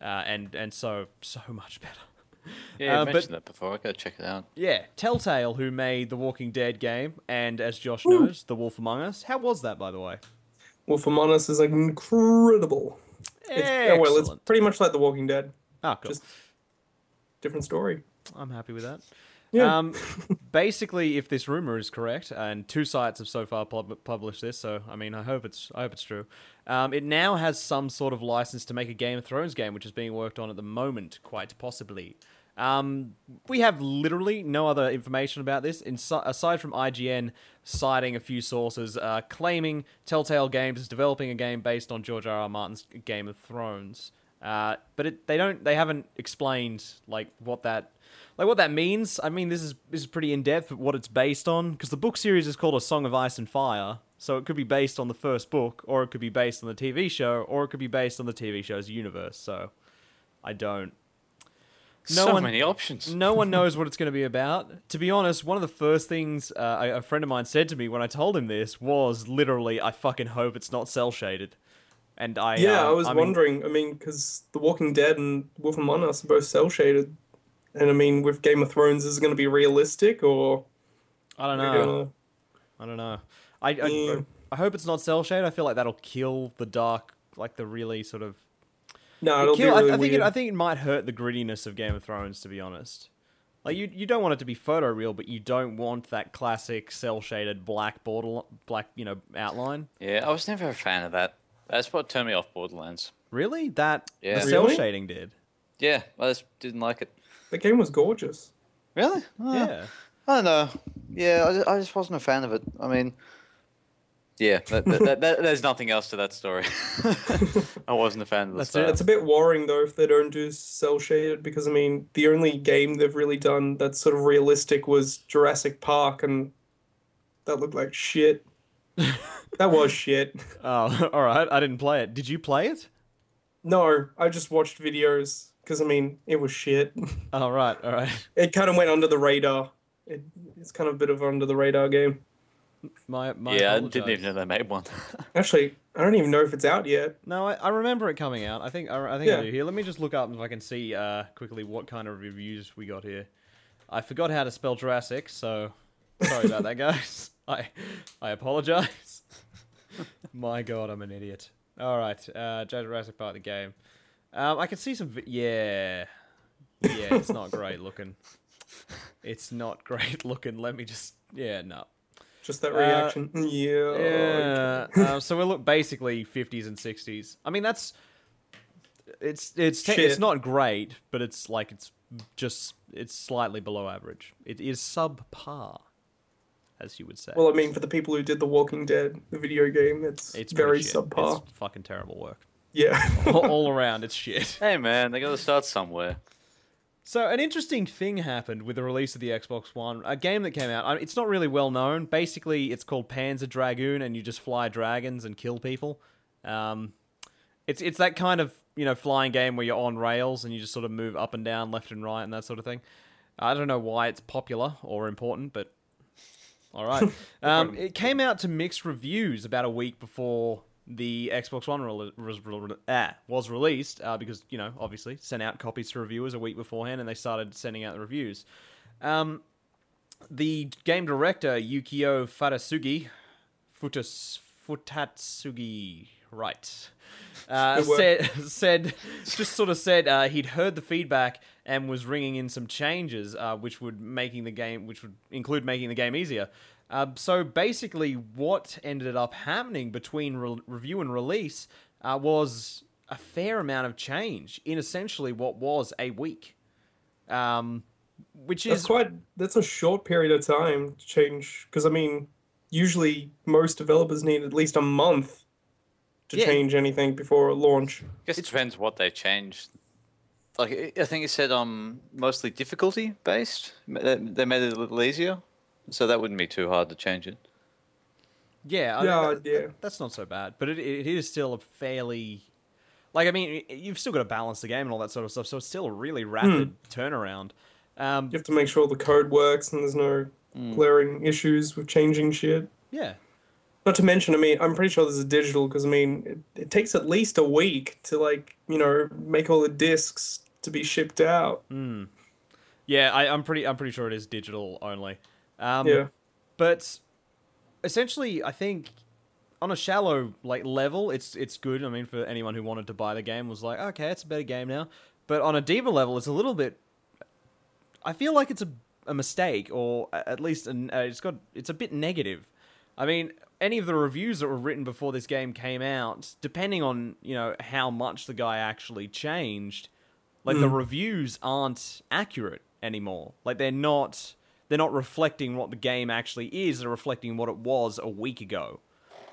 uh, and and so so much better. Yeah, you Uh, but- mentioned that before. I gotta check it out. Yeah, Telltale, who made the Walking Dead game, and as Josh knows, The Wolf Among Us. How was that, by the way? Wolf Among Us is like incredible. It's, oh, well, it's pretty much like The Walking Dead. Ah, cool. Just different story. I'm happy with that. Yeah. Um, basically, if this rumor is correct, and two sites have so far pub- published this, so I mean, I hope it's I hope it's true. Um, it now has some sort of license to make a Game of Thrones game, which is being worked on at the moment, quite possibly. Um, we have literally no other information about this, insi- aside from IGN citing a few sources uh, claiming Telltale Games is developing a game based on George R. R. Martin's Game of Thrones. Uh, but it, they don't, they haven't explained like what that, like what that means. I mean, this is this is pretty in depth what it's based on because the book series is called A Song of Ice and Fire, so it could be based on the first book, or it could be based on the TV show, or it could be based on the TV show's universe. So, I don't. No so one- many options. no one knows what it's going to be about. To be honest, one of the first things uh, a a friend of mine said to me when I told him this was literally, "I fucking hope it's not cel shaded." And I yeah, uh, I was mean, wondering. I mean, because The Walking Dead and Wolf Among Us are both cel shaded, and I mean, with Game of Thrones, is it going to be realistic or? I don't know. gonna- I don't know. I I, Yeah. I hope it's not cel shade. I feel like that'll kill the dark, like the really sort of. No, it'll kill, be really I, I think weird. it, I think it might hurt the grittiness of Game of Thrones. To be honest, like you you don't want it to be photo real, but you don't want that classic cel shaded black border black you know outline. Yeah, I was never a fan of that. That's what turned me off Borderlands. Really, that Yeah. the cel Really? shading did. Yeah, I just didn't like it. The game was gorgeous. Really? Oh, Yeah. I don't know. Yeah, I just, I just wasn't a fan of it. I mean, yeah, that, that, that, that- there's nothing else to that story. I wasn't a fan of the That's style. it. It's a bit worrying though if they don't do cel shaded because I mean the only game they've really done that's sort of realistic was Jurassic Park and that looked like shit. that was shit. Oh, all right. I didn't play it. Did you play it? No, I just watched videos because I mean it was shit. All right. All right. It kind of went under the radar. It, it's kind of a bit of under the radar game. My my. yeah, I didn't even know they made one. Actually, I don't even know if it's out yet. No, I, I remember it coming out. I think I, I think I do. Here, let me just look up if I can see uh, quickly what kind of reviews we got here. I forgot how to spell Jurassic, so sorry about that, guys. I I apologize. My God, I'm an idiot. All right, uh, Jurassic Park the game. Um, I can see some. Vi- yeah, yeah, it's not great looking. It's not great looking. Let me just. Yeah, no. Just that Uh, reaction. yeah. Yeah. uh, so we look basically 50s and 60s. I mean, that's it's it's te- it's not great, but it's like it's just it's slightly below average. It is subpar, as you would say. Well, I mean, for the people who did The Walking Dead, the video game, it's, it's very subpar. It's fucking terrible work. Yeah. all, all around, it's shit. hey man, they got to start somewhere. So an interesting thing happened with the release of the Xbox One. A game that came out. I- It's not really well known. Basically, it's called Panzer Dragoon, and you just fly dragons and kill people. Um, it's it's that kind of you know flying game where you're on rails and you just sort of move up and down, left and right, and that sort of thing. I don't know why it's popular or important, but all right. Um, it came out to mixed reviews about a week before the Xbox One was, rele- ah, was released uh, because, you know, obviously sent out copies to reviewers a week beforehand and they started sending out the reviews. Um, the game director, Yukio Farasugi, Futas, Futatsugi, right, uh, said, said, just sort of said uh, he'd heard the feedback and was ringing in some changes, uh, which would making the game, which would include making the game easier. Uh, so basically, what ended up happening between re- review and release uh, was a fair amount of change in essentially what was a week. Um, which That's is quite. That's a short period of time to change. Because I mean, usually most developers need at least a month to Yeah. change anything before launch. I guess it depends what they changed. Like I- I think it said um mostly difficulty based. They they made it a little easier, so that wouldn't be too hard to change it. Yeah, I Yeah, that- yeah. that- that's not so bad, but it, it is still a fairly, like I mean, you've still got to balance the game and all that sort of stuff, so it's still a really rapid hmm. turnaround. Um, You have to make sure the code works and there's no hmm. glaring issues with changing shit. yeah, Not to mention, I mean, I'm pretty sure this is digital because I mean, it, it takes at least a week to like you know make all the discs to be shipped out. Hmm. yeah, I, I'm pretty, I'm pretty sure it is digital only. Um, Yeah. but essentially, I think on a shallow like level, it's it's good. I mean, for anyone who wanted to buy the game, was like, okay, it's a better game now. But on a deeper level, it's a little bit. I feel like it's a a mistake, or at least an, uh, it's got it's a bit negative. I mean, any of the reviews that were written before this game came out, depending on you know how much the guy actually changed, like the reviews aren't accurate anymore. Like they're not they're not reflecting what the game actually is. They're reflecting what it was a week ago.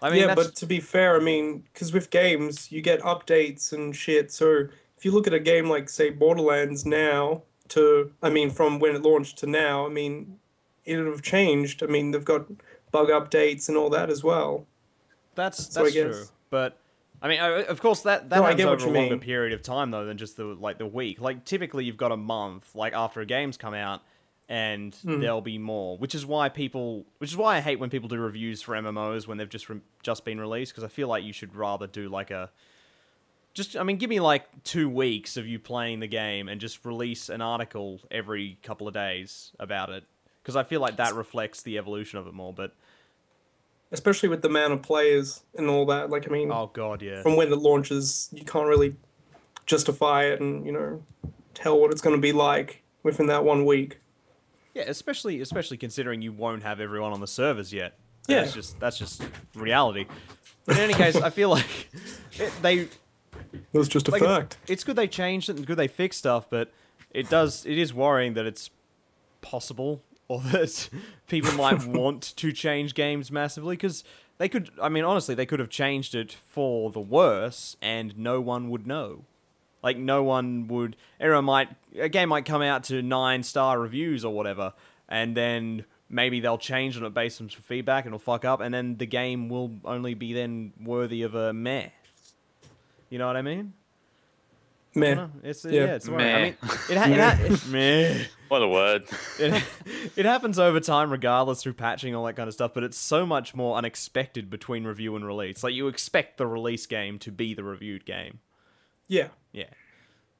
I mean, yeah, that's, but to be fair, I mean, because with games you get updates and shit. So if you look at a game like say Borderlands now to, I mean, from when it launched to now, I mean, it'll have changed. I mean, they've got bug updates and all that as well. That's So that's true. But I mean, of course, that that No, I happens over a longer mean. period of time though than just the like the week. Like typically, you've got a month like after a game's come out, and Hmm. there'll be more. Which is why people, which is why I hate when people do reviews for MMOs when they've just re- just been released because I feel like you should rather do like a just I mean, give me like two weeks of you playing the game and just release an article every couple of days about it because I feel like that reflects the evolution of it more. But Especially with the amount of players and all that. Like, I mean, oh god, yeah. from when it launches, you can't really justify it and, you know, tell what it's going to be like within that one week. Yeah, especially especially considering you won't have everyone on the servers yet. Yeah. that's just that's just reality. But in any case, I feel like it, they That's just a like it- it's good they changed it and good they fixed stuff, but it does it is worrying that it's possible or that people might want to change games massively because they could. I mean, honestly, they could have changed it for the worse, and no one would know. Like no one would. Everyone might a game might come out to nine star reviews or whatever, and then maybe they'll change on it based on some feedback and it'll fuck up, and then the game will only be then worthy of a meh. You know what I mean? Meh. No, it's Yeah. yeah, it's worrying. I Meh. mean, it, ha- it, ha- meh. What a word. It, it happens over time, regardless through patching all that kind of stuff. But it's so much more unexpected between review and release. Like you expect the release game to be the reviewed game. Yeah. Yeah.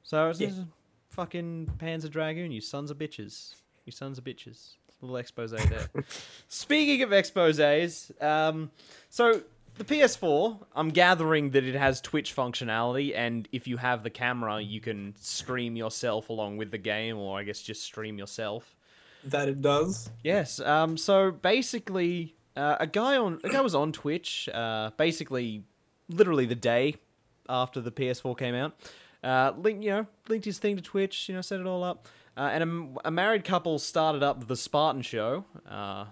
So it's Yeah. just fucking Panzer Dragoon, you sons of bitches. You sons of bitches. Little expose there. Speaking of exposes, um, so the PS4, I'm gathering that it has Twitch functionality, and if you have the camera, you can stream yourself along with the game, or I guess just stream yourself. That it does. Yes. Um. So basically, uh, a guy on a guy was on Twitch. Uh. Basically, literally the day after the PS4 came out. Uh. Link. You know, linked his thing to Twitch. You know, set it all up. Uh, and a, a married couple started up the Spartan Show. Uh.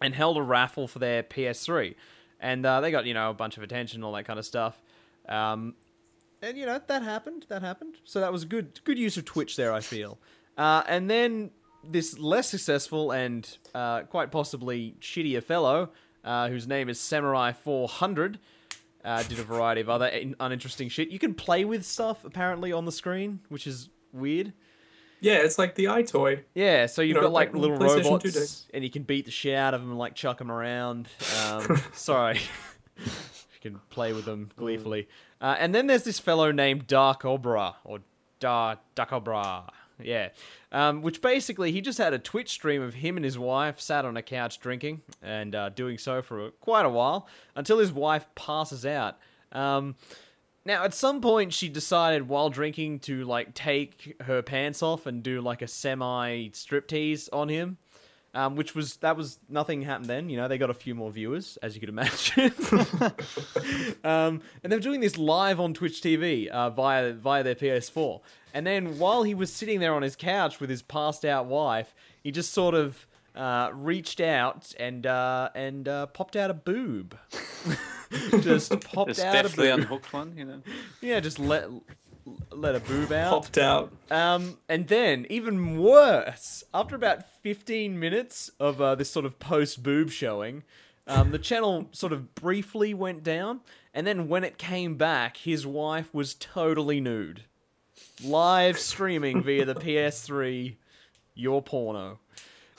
And held a raffle for their PS3, and uh, they got you know a bunch of attention, all that kind of stuff. Um. And you know that happened. That happened. So that was a good good use of Twitch there. I feel. Uh, and then this less successful and uh, quite possibly shittier fellow, whose name is Samurai 400, uh, did a variety of other in- uninteresting shit. You can play with stuff apparently on the screen, which is weird. Yeah, it's like the EyeToy. Yeah, so you've know, got like like little robots, and you can beat the shit out of them and like chuck them around. Um, sorry, you can play with them gleefully. Uh, and then there's this fellow named Dark Obra or Dar Dark Obra. Yeah, um, which basically he just had a Twitch stream of him and his wife sat on a couch drinking and uh, doing so for quite a while until his wife passes out. Um, now, at some point, she decided while drinking to like take her pants off and do like a semi striptease on him. Um, which was that was nothing happened then. You know, they got a few more viewers, as you could imagine. um, and they're doing this live on Twitch TV uh, via via their PS4. And then while he was sitting there on his couch with his passed out wife, he just sort of uh, reached out and uh, and uh, popped out a boob. just popped Just out a boob. unhooked one, you know. Yeah, just let let a boob out. Popped out. Um, and then, even worse, after about 15 minutes of uh, this sort of post boob showing, um, the channel sort of briefly went down. And then, when it came back, his wife was totally nude. Live streaming via the PS3, your porno.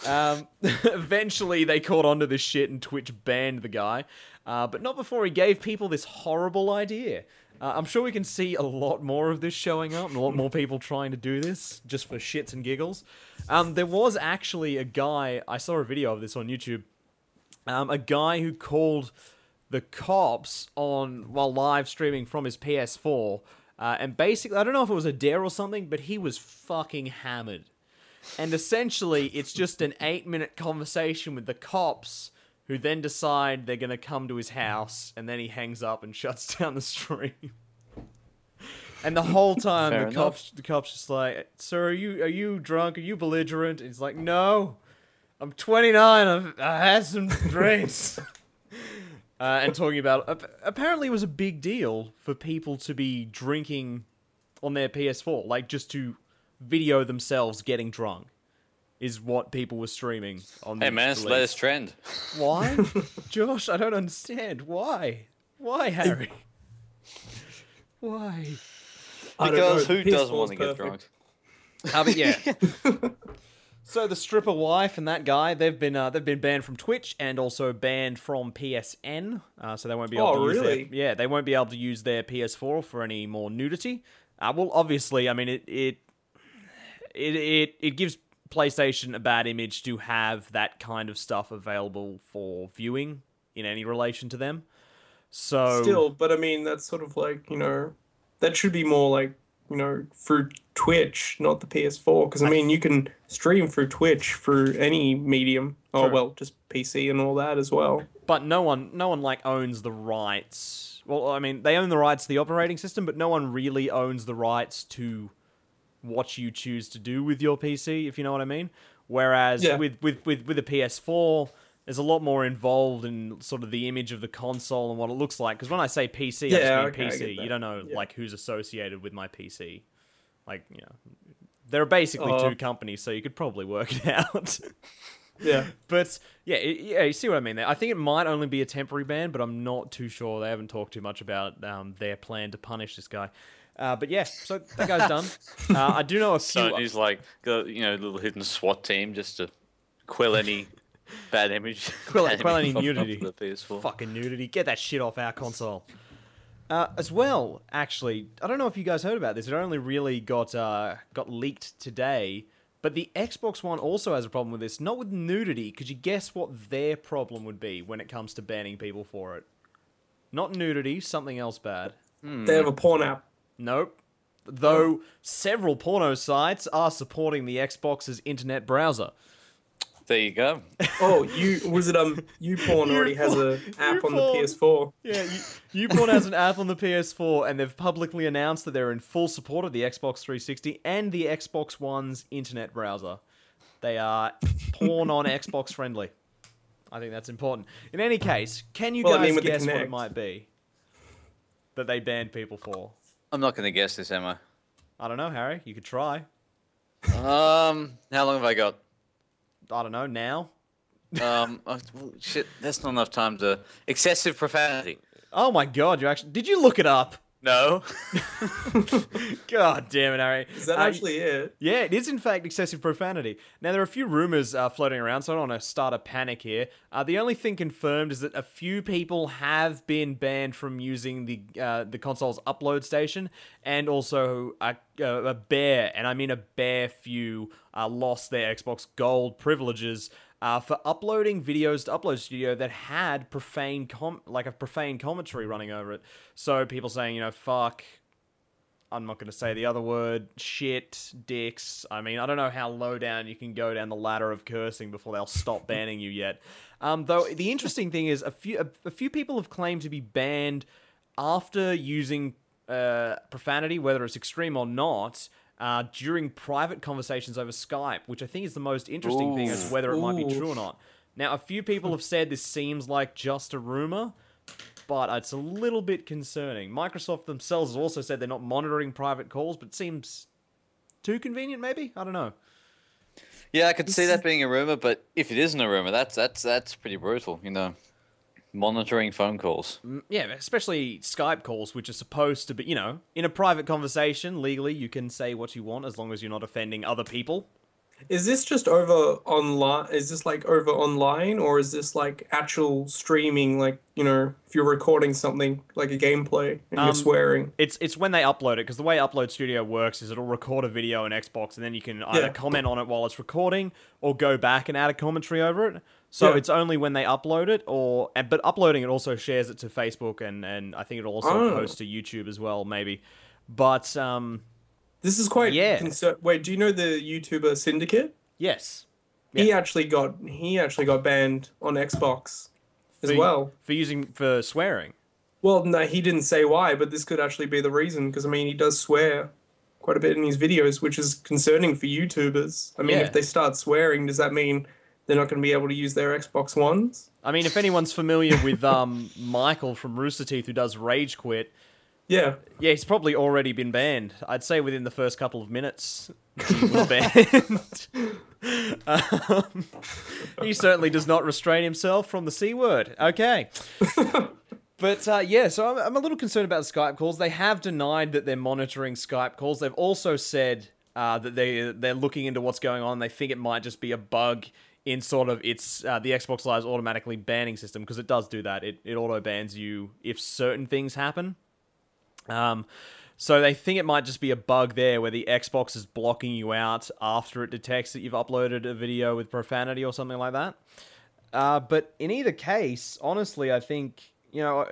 Um, eventually, they caught onto this shit and Twitch banned the guy. Uh, but not before he gave people this horrible idea. Uh, I'm sure we can see a lot more of this showing up and a lot more people trying to do this just for shits and giggles. Um, there was actually a guy, I saw a video of this on YouTube, um, a guy who called the cops on while live streaming from his PS4. Uh, and basically, I don't know if it was a dare or something, but he was fucking hammered. And essentially, it's just an eight minute conversation with the cops who then decide they're going to come to his house, and then he hangs up and shuts down the stream. And the whole time, Fair the enough. cops, the cops just like, "Sir, are you are you drunk? Are you belligerent?" And he's like, "No, I'm 29. I've, I had some drinks." uh, and talking about apparently it was a big deal for people to be drinking on their PS4, like just to video themselves getting drunk, is what people were streaming on. Hey the man, it's the release. latest trend. Why, Josh? I don't understand. Why? Why, Harry? Why? I don't know, Because who the doesn't want to is get perfect. drunk? Uh, but yeah. so the stripper wife and that guy, they've been uh, they've been banned from Twitch and also banned from PSN. Uh, so they won't be able Oh, to use really? their yeah they won't be able to use their PS4 for any more nudity. Uh, well, obviously, I mean it it it it, it gives PlayStation a bad image to have that kind of stuff available for viewing in any relation to them. So Still, but I mean, that's sort of like, you know, that should be more like, you know, through Twitch, not the PS4. Because, I mean, you can stream through Twitch through any medium. Oh, well, just PC and all that as well. but no one no one like owns the rights well i mean they own the rights to the operating system but no one really owns the rights to what you choose to do with your pc if you know what i mean whereas Yeah. with, with with with a ps4 there's a lot more involved in sort of the image of the console and what it looks like because when i say pc Yeah, i just mean okay, pc you don't know Yeah. like who's associated with my pc like you know there are basically Uh, two companies so you could probably work it out Yeah. but yeah, yeah, you see what I mean there. I think it might only be a temporary ban, but I'm not too sure. They haven't talked too much about um, their plan to punish this guy. Uh, but yeah, so that guy's done. Uh, I do know a few. Sony's like got you know little hidden SWAT team just to quell any bad image. Quell- bad quell any image off- off nudity. The PS4. fucking nudity. Get that shit off our console. Uh, as well, actually, I don't know if you guys heard about this. It only really got uh, got leaked today. But the Xbox One also has a problem with this. Not with nudity. Could you guess what their problem would be when it comes to banning people for it? Not nudity, something else bad. They have a porn app. Nope. Though several porno sites are supporting the Xbox's internet browser. There you go. Oh, you was it um YouPorn already has a app on the PS4. Yeah, you, YouPorn has an app on the PS4, and they've publicly announced that they're in full support of the Xbox 360 and the Xbox One's internet browser. They are porn on Xbox friendly. I think that's important. In any case, can you Well, I guys mean, guess what it might be that they banned people for? I'm not going to guess this, am I I don't know, Harry. You could try. Um, how long have I got? I don't know now. Um, oh, shit, that's not enough time to excessive profanity. Oh my god, you actually did you look it up? No. God damn it, Harry. Is that Uh, actually it? Yeah, it is in fact excessive profanity. Now there are a few rumors uh, floating around, so I don't want to start a panic here. Uh, the only thing confirmed is that a few people have been banned from using the uh, the console's upload station, and also a, a, a bare, and I mean a bare few, uh, lost their Xbox Gold privileges. Uh, for uploading videos to Upload Studio that had profane com like a profane commentary running over it, so people saying you know fuck I'm not going to say the other word. Shit, dicks. I mean, I don't know how low down you can go down the ladder of cursing before they'll stop banning you yet. Um, though the interesting thing is, a few a, a few people have claimed to be banned after using uh, profanity, whether it's extreme or not. Uh, during private conversations over Skype, which I think is the most interesting thing as to whether it might be true or not. Now, a few people have said this seems like just a rumor, but it's a little bit concerning. Microsoft themselves has also said they're not monitoring private calls, but it seems too convenient, maybe? I don't know. Yeah, I could see that being a rumor, but if it isn't a rumor, that's that's that's pretty brutal. You know, monitoring phone calls. Mm, Yeah, especially Skype calls, which are supposed to be, you know, in a private conversation, legally, you can say what you want as long as you're not offending other people. Is this just over online? Is this like over online, or is this like actual streaming? Like you know, if you're recording something like a gameplay and Um, you're swearing. It's it's when they upload it because the way Upload Studio works is it'll record a video in Xbox and then you can either Yeah. comment on it while it's recording or go back and add a commentary over it. So Yeah. it's only when they upload it or but uploading it also shares it to Facebook and and I think it'll also Oh. post to YouTube as well maybe. But um This is quite yeah. concer- Wait, do you know the YouTuber Syndicate? yes, He actually got he actually got banned on Xbox as for, well. for using for swearing. Well, no, he didn't say why, but this could actually be the reason because I mean he does swear quite a bit in his videos, which is concerning for YouTubers. I mean, Yeah. if they start swearing, does that mean they're not going to be able to use their Xbox Ones? I mean, if anyone's familiar with um Michael from Rooster Teeth who does Rage Quit, Yeah. Yeah, he's probably already been banned. I'd say within the first couple of minutes, he was banned. um, he certainly does not restrain himself from the C word. Okay. But uh, yeah, so I'm, I'm a little concerned about the Skype calls. They have denied that they're monitoring Skype calls. They've also said uh, that they they're looking into what's going on. They think it might just be a bug in sort of its uh, the Xbox Live's automatically banning system because it does do that. It it auto bans you if certain things happen. Um, so they think it might just be a bug there where the Xbox is blocking you out after it detects that you've uploaded a video with profanity or something like that. Uh, but in either case, honestly, I think you know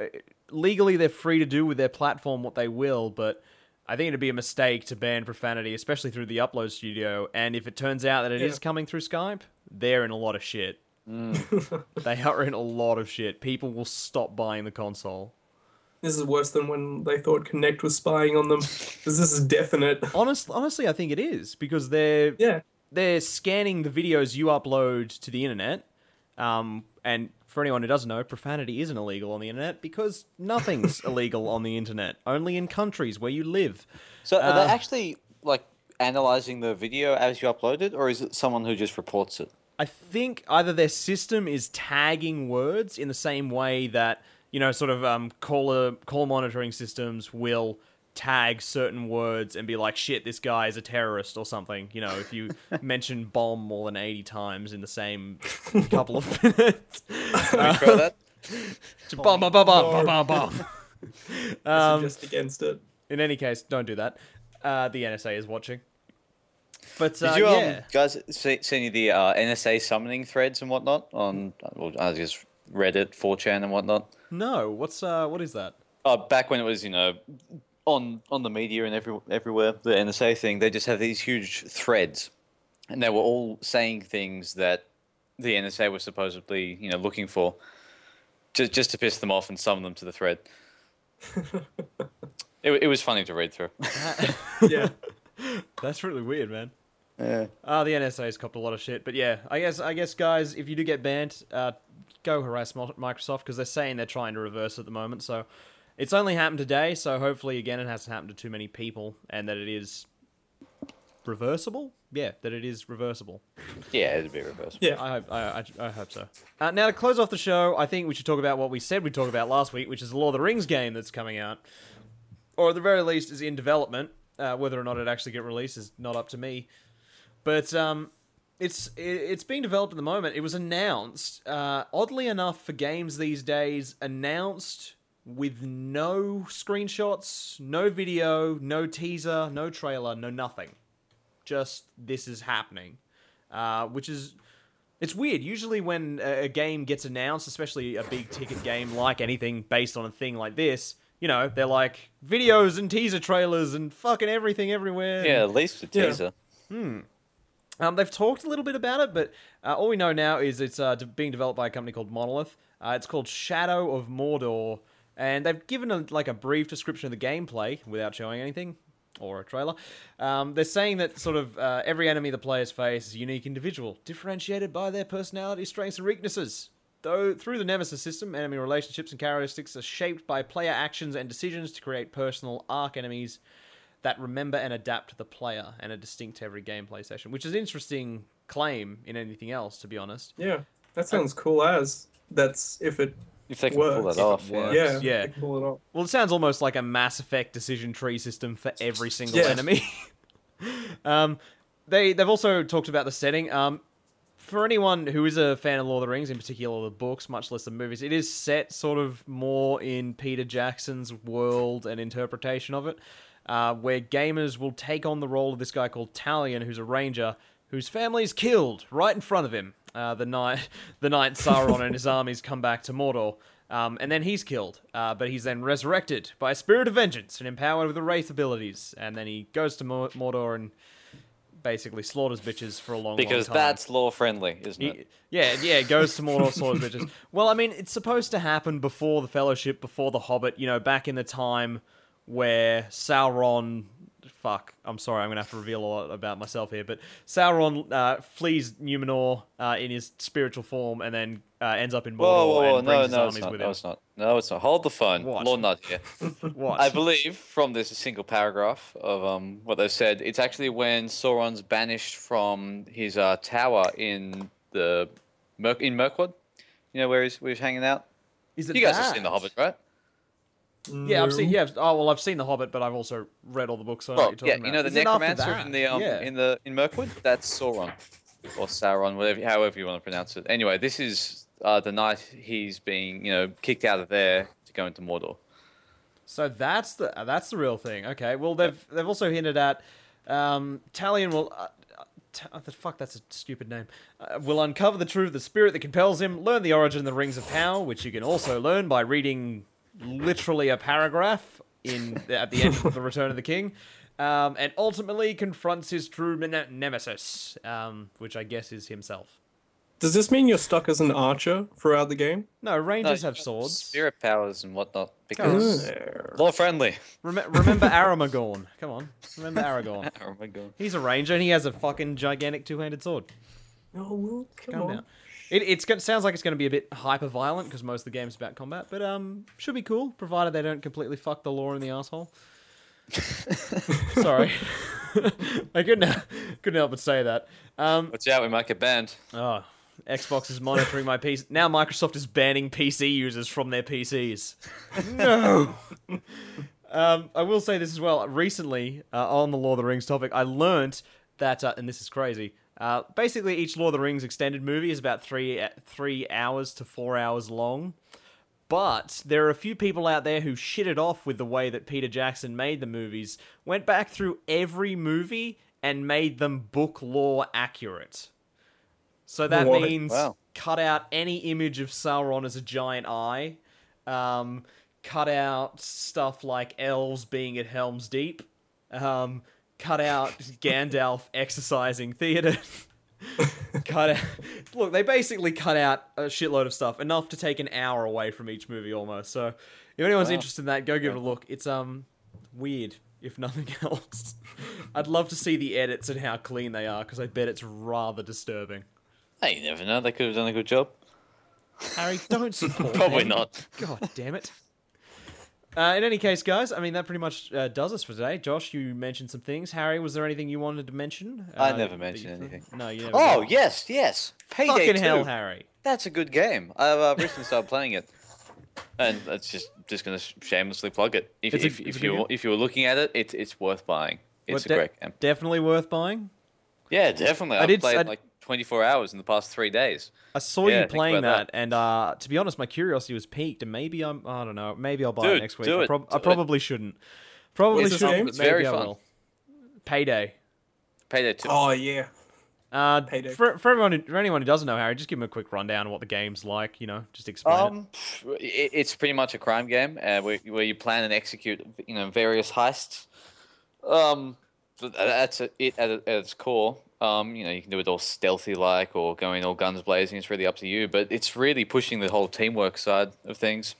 legally they're free to do with their platform what they will, but. I think it'd be a mistake to ban profanity, especially through the upload studio. And if it turns out that it is Yeah. coming through Skype, they're in a lot of shit. they are in a lot of shit. People will stop buying the console. This is worse than when they thought Kinect was spying on them, because this is definite. Honest, honestly, I think it is because they're Yeah. they're scanning the videos you upload to the internet. Um, and for anyone who doesn't know, profanity isn't illegal on the internet because nothing's illegal on the internet. Only in countries where you live. So are Uh, they actually like analyzing the video as you upload it, or is it someone who just reports it? I think either their system is tagging words in the same way that you know, sort of um, caller call monitoring systems will tag certain words and be like, "Shit, this guy is a terrorist" or something. You know, if you mention bomb more than eighty times in the same couple of minutes, Can we that? bomb, bomb, bomb, bomb, bomb, bomb. Um, just against it. in any case, don't do that. Uh, the NSA is watching. But Did uh, you um, yeah, guys see, see any of the uh, NSA summoning threads and whatnot on well, I just Reddit, 4chan, and whatnot? no. What's uh, what is that? Uh, back when it was, you know, on on the media and every, everywhere, the NSA thing, they just have these huge threads, and they were all saying things that the NSA was supposedly, you know, looking for, just just to piss them off and summon them to the thread. it, it was funny to read through. Yeah. That's really weird, man. Yeah. Uh, the NSA's copped a lot of shit, but yeah, I guess I guess guys, if you do get banned, uh, go harass Microsoft because they're saying they're trying to reverse at the moment. So it's only happened today, so hopefully again it hasn't happened to too many people, and that it is reversible. Yeah, that it is reversible. Yeah, it'd be reversed. Yeah. I hope I, I, I hope so. Uh, now to close off the show, I think we should talk about what we said we'd talk about last week, which is the Lord of the Rings game that's coming out, or at the very least is in development. Uh, whether or not it actually get released is not up to me. But um, it's it's being developed at the moment. It was announced, uh, oddly enough, for games these days, announced with no screenshots, no video, no teaser, no trailer, no nothing. Just this is happening, uh, which is it's weird. Usually, when a a game gets announced, especially a big ticket game like anything based on a thing like this, you know, they're like videos and teaser trailers and fucking everything everywhere. Yeah, at least a Yeah. teaser. Um, they've talked a little bit about it, but uh, all we know now is it's uh, being developed by a company called Monolith. Uh, it's called Shadow of Mordor, and they've given a, like a brief description of the gameplay without showing anything or a trailer. Um, they're saying that sort of uh, every enemy the players face is a unique individual, differentiated by their personality, strengths, and weaknesses. Though through the Nemesis system, enemy relationships and characteristics are shaped by player actions and decisions to create personal arc enemies that remember and adapt to the player and are distinct to every gameplay session, which is an interesting claim in anything else, to be honest. Yeah, that sounds cool as. That's if it. If they can pull Works. that If off. yeah. Yeah, yeah. they can pull it off. Well, it sounds almost like a Mass Effect decision tree system for every single Yeah. enemy. um, they they've also talked about the setting. Um, for anyone who is a fan of Lord of the Rings, in particular the books, much less the movies, it is set sort of more in Peter Jackson's world and interpretation of it, uh, where gamers will take on the role of this guy called Talion, who's a ranger whose family is killed right in front of him. Uh, the night the night Sauron and his armies come back to Mordor. Um, and then he's killed, uh, but he's then resurrected by a spirit of vengeance and empowered with the wraith abilities. And then he goes to Mor- Mordor and basically slaughters bitches for a long, Because long time. that's lore friendly, isn't He- it? yeah, yeah, it goes to Mordor, slaughters bitches. Well, I mean, it's supposed to happen before the Fellowship, before the Hobbit. You know, back in the time where Sauron. Fuck, I'm sorry, I'm gonna have to reveal a lot about myself here, but Sauron uh, flees Numenor uh, in his spiritual form and then uh, ends up in Mordor Whoa, whoa, whoa, and no, brings his armies not. with No, it's not. No, it's not. Hold the phone. What? Lord Nut here. What? I believe from this single paragraph of um, what they said, it's actually when Sauron's banished from his uh, tower in the Mer- in Mirkwood. You know where he's, where he's hanging out. Is it You guys that? have seen The Hobbit, right? Yeah, I've seen. Yeah. Oh well, I've seen The Hobbit, but I've also read all the books. So I know Well, what you're yeah, talking you know the Is it necromancer in the um, yeah. in the in Mirkwood. That's Sauron, or Sauron, whatever, however you want to pronounce it. Anyway, this is uh, the night he's being you know kicked out of there to go into Mordor. So that's the uh, that's the real thing. Okay. Well, they've they've also hinted at um, Talion will. Uh, uh, t- uh, the fuck, that's a stupid name. Uh, will uncover the truth of the spirit that compels him. Learn the origin of the rings of power, which you can also learn by reading literally a paragraph in at the end of the Return of the King. Um, and ultimately confronts his true ne- nemesis, um, which I guess is himself. Does this mean you're stuck as an archer throughout the game? No, No, rangers you have swords. spirit powers, and whatnot. Because There. lore friendly. Rem- remember Aramagorn. Come on. Remember Aragorn. Oh my god. He's a ranger and he has a fucking gigantic two-handed sword. Oh, well, come Calm on. down. It it's gonna, sounds like it's going to be a bit hyper violent because most of the game's about combat, but um should be cool provided they don't completely fuck the lore in the asshole. Sorry, I couldn't couldn't help but say that. Um, Watch out, we might get banned. oh, Xbox is monitoring my PC. Now Microsoft is banning PC users from their PCs. No. Um, I will say this as well. Recently, uh, on the Lord of the Rings topic, I learnt that, uh, and this is crazy. Uh, basically, each Lord of the Rings extended movie is about three three hours to four hours long. But there are a few people out there who shit it off with the way that Peter Jackson made the movies. Went back through every movie and made them book lore accurate. So that means Wow. cut out any image of Sauron as a giant eye. Um, cut out stuff like elves being at Helm's Deep. Um, cut out Gandalf exercising Théoden. cut out. Look, they basically cut out a shitload of stuff, enough to take an hour away from each movie almost. So, if anyone's Wow. interested in that, go give it a look. It's um weird, if nothing else. I'd love to see the edits and how clean they are, because I bet it's rather disturbing. Hey, you never know. They could have done a good job. Harry, don't support. Probably them. not. God damn it. Uh, in any case, guys, I mean that pretty much uh, does us for today. Josh, you mentioned some things. Harry, was there anything you wanted to mention? I Uh, never mentioned you- anything. No, you never. Oh did. yes, yes. Payday fucking 2. hell, Harry. That's a good game. I've uh, recently started playing it, and it's just just gonna shamelessly plug it. If It's if, a if you game? if you were looking at it, it's it's worth buying. It's What, a de- great game. Definitely worth buying. Yeah, definitely. I I've did played I- like 24 hours in the past three days. I saw Yeah, you playing about that, and uh, to be honest, my curiosity was piqued, and maybe I'm. I don't know. Maybe I'll buy Do it it, next week. do I, prob- do I it. probably shouldn't. Probably What's shouldn't, game? but It's maybe very I fun. will. Payday. Payday 2. Oh yeah. Uh, Payday. for, for everyone, who, for anyone who doesn't know Harry, just give them a quick rundown of what the game's like. You know, just explain it. Um, pff, it, it's pretty much a crime game uh, where, where you plan and execute, you know, various heists. Um, but tha- that's it at, at its core. Um, you know, you can do it all stealthy like or going all guns blazing. It's really up to you. But it's really pushing the whole teamwork side of things.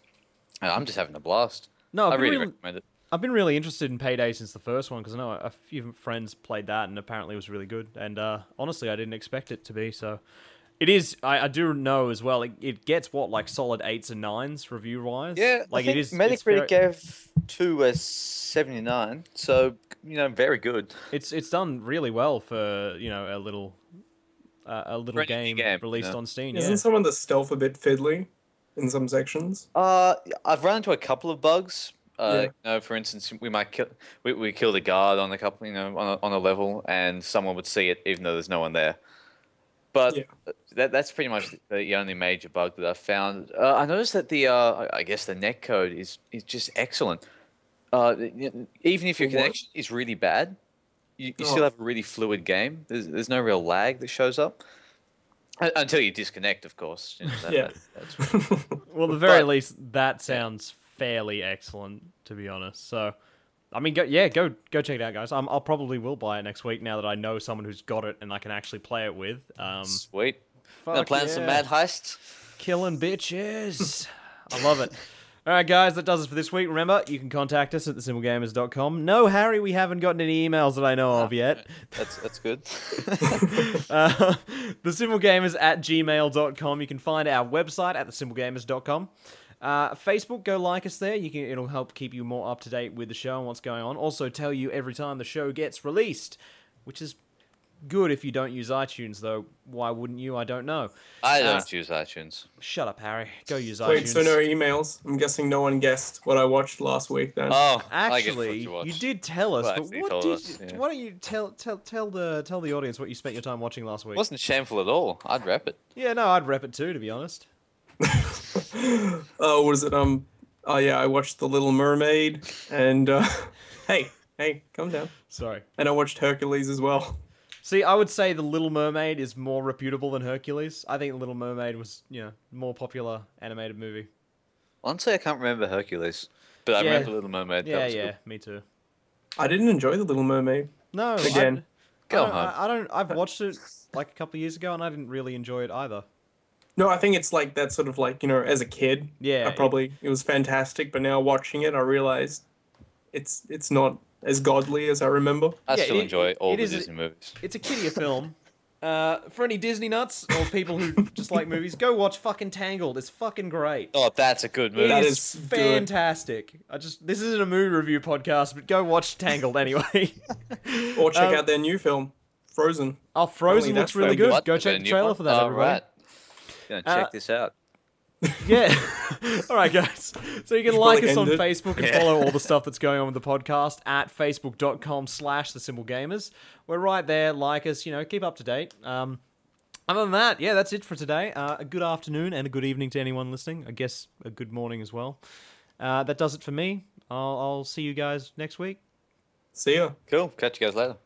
And I'm just having a blast. No, I've I been really really- recommend it. I've been really interested in Payday since the first one because I know a few friends played that and apparently it was really good. And uh, honestly, I didn't expect it to be. So it is. I, I do know as well. It, it gets what like solid eights and nines review wise. Yeah, like I think it is. it's Metacritic very- gave two a seventy nine, so you know, very good. It's it's done really well for you know a little uh, a little an game, game, you released know. on Steam. Isn't Yeah. some of the stealth a bit fiddly in some sections? Uh, I've run into a couple of bugs. Uh, Yeah. you know, for instance, we might kill we, we killed a guard on a couple, you know, on a, on a level, and someone would see it even though there's no one there. But Yeah. that that's pretty much the only major bug that I've found. Uh, I noticed that the uh, I- I guess the net code is is just excellent. Uh, y- y- even if your connection is really bad, you, you Oh. still have a really fluid game. There's there's no real lag that shows up. Until you disconnect, of course. You know, that- Yeah. that- that's Well, at the very But- least, that sounds fairly excellent, to be honest. So, I mean, go, yeah, go go check it out, guys. Um, I'll probably will buy it next week now that I know someone who's got it and I can actually play it with. Um, Sweet. Gonna fuck plan some mad heists. killing bitches. I love it. All right, guys, that does it for this week. Remember, you can contact us at thesimplegamers.com. No, Harry, we haven't gotten any emails that I know of yet. That's that's good. Uh, thesimplegamers at gmail.com. You can find our website at thesimplegamers.com. Uh, Facebook, go like us there. You can it'll help keep you more up to date with the show and what's going on. Also, tell you every time the show gets released, which is good if you don't use iTunes, though. Why wouldn't you? I don't know. I Uh, don't use iTunes. Shut up, Harry. Go use iTunes. Wait, iTunes. so no emails? I'm guessing no one guessed what I watched last week then. Oh, I guess what Actually, you, you did tell us, Well, but what did? us, you, yeah. Why don't you tell tell tell the tell the audience what you spent your time watching last week? It wasn't shameful at all. I'd rep it. Yeah, no, I'd rep it too, to be honest. Oh, what is it? Um, oh yeah, I watched The Little Mermaid, and uh, hey, hey, calm down. Sorry. And I watched Hercules as well. See, I would say The Little Mermaid is more reputable than Hercules. I think The Little Mermaid was, you know, more popular animated movie. Honestly, I can't remember Hercules, but I Yeah. remember Little Mermaid. That Yeah, was yeah, good. me too. I didn't enjoy The Little Mermaid. No, I- Again. I, Go don't, home. I, I don't. I've watched it like a couple of years ago, and I didn't really enjoy it either. No, I think it's like that sort of like you know, as a kid, Yeah, I it- probably it was fantastic, but now watching it, I realized it's it's not as godly as I remember. I Yeah, still it- enjoy all it the is a- Disney movies. It's a kiddier film. Uh, for any Disney nuts or people who just like movies, go watch fucking Tangled. It's fucking great. Oh, that's a good movie. It That is is good. fantastic. I just this isn't a movie review podcast, but go watch Tangled anyway. Or check Um, out their new film, Frozen. oh, Frozen Only looks that's really good. What? Go check the trailer one? for that, All everybody. right. Gonna check Uh, this out. Yeah. all right, guys. So you can Should like us on it. Facebook and Yeah. follow all the stuff that's going on with the podcast at facebook.com slash the simple gamers. We're right there. Like us, you know, keep up to date. Um, other than that, yeah, that's it for today. Uh, a good afternoon and a good evening to anyone listening. I guess a good morning as well. Uh, that does it for me. I'll, I'll see you guys next week. See ya. Cool. Catch you guys later.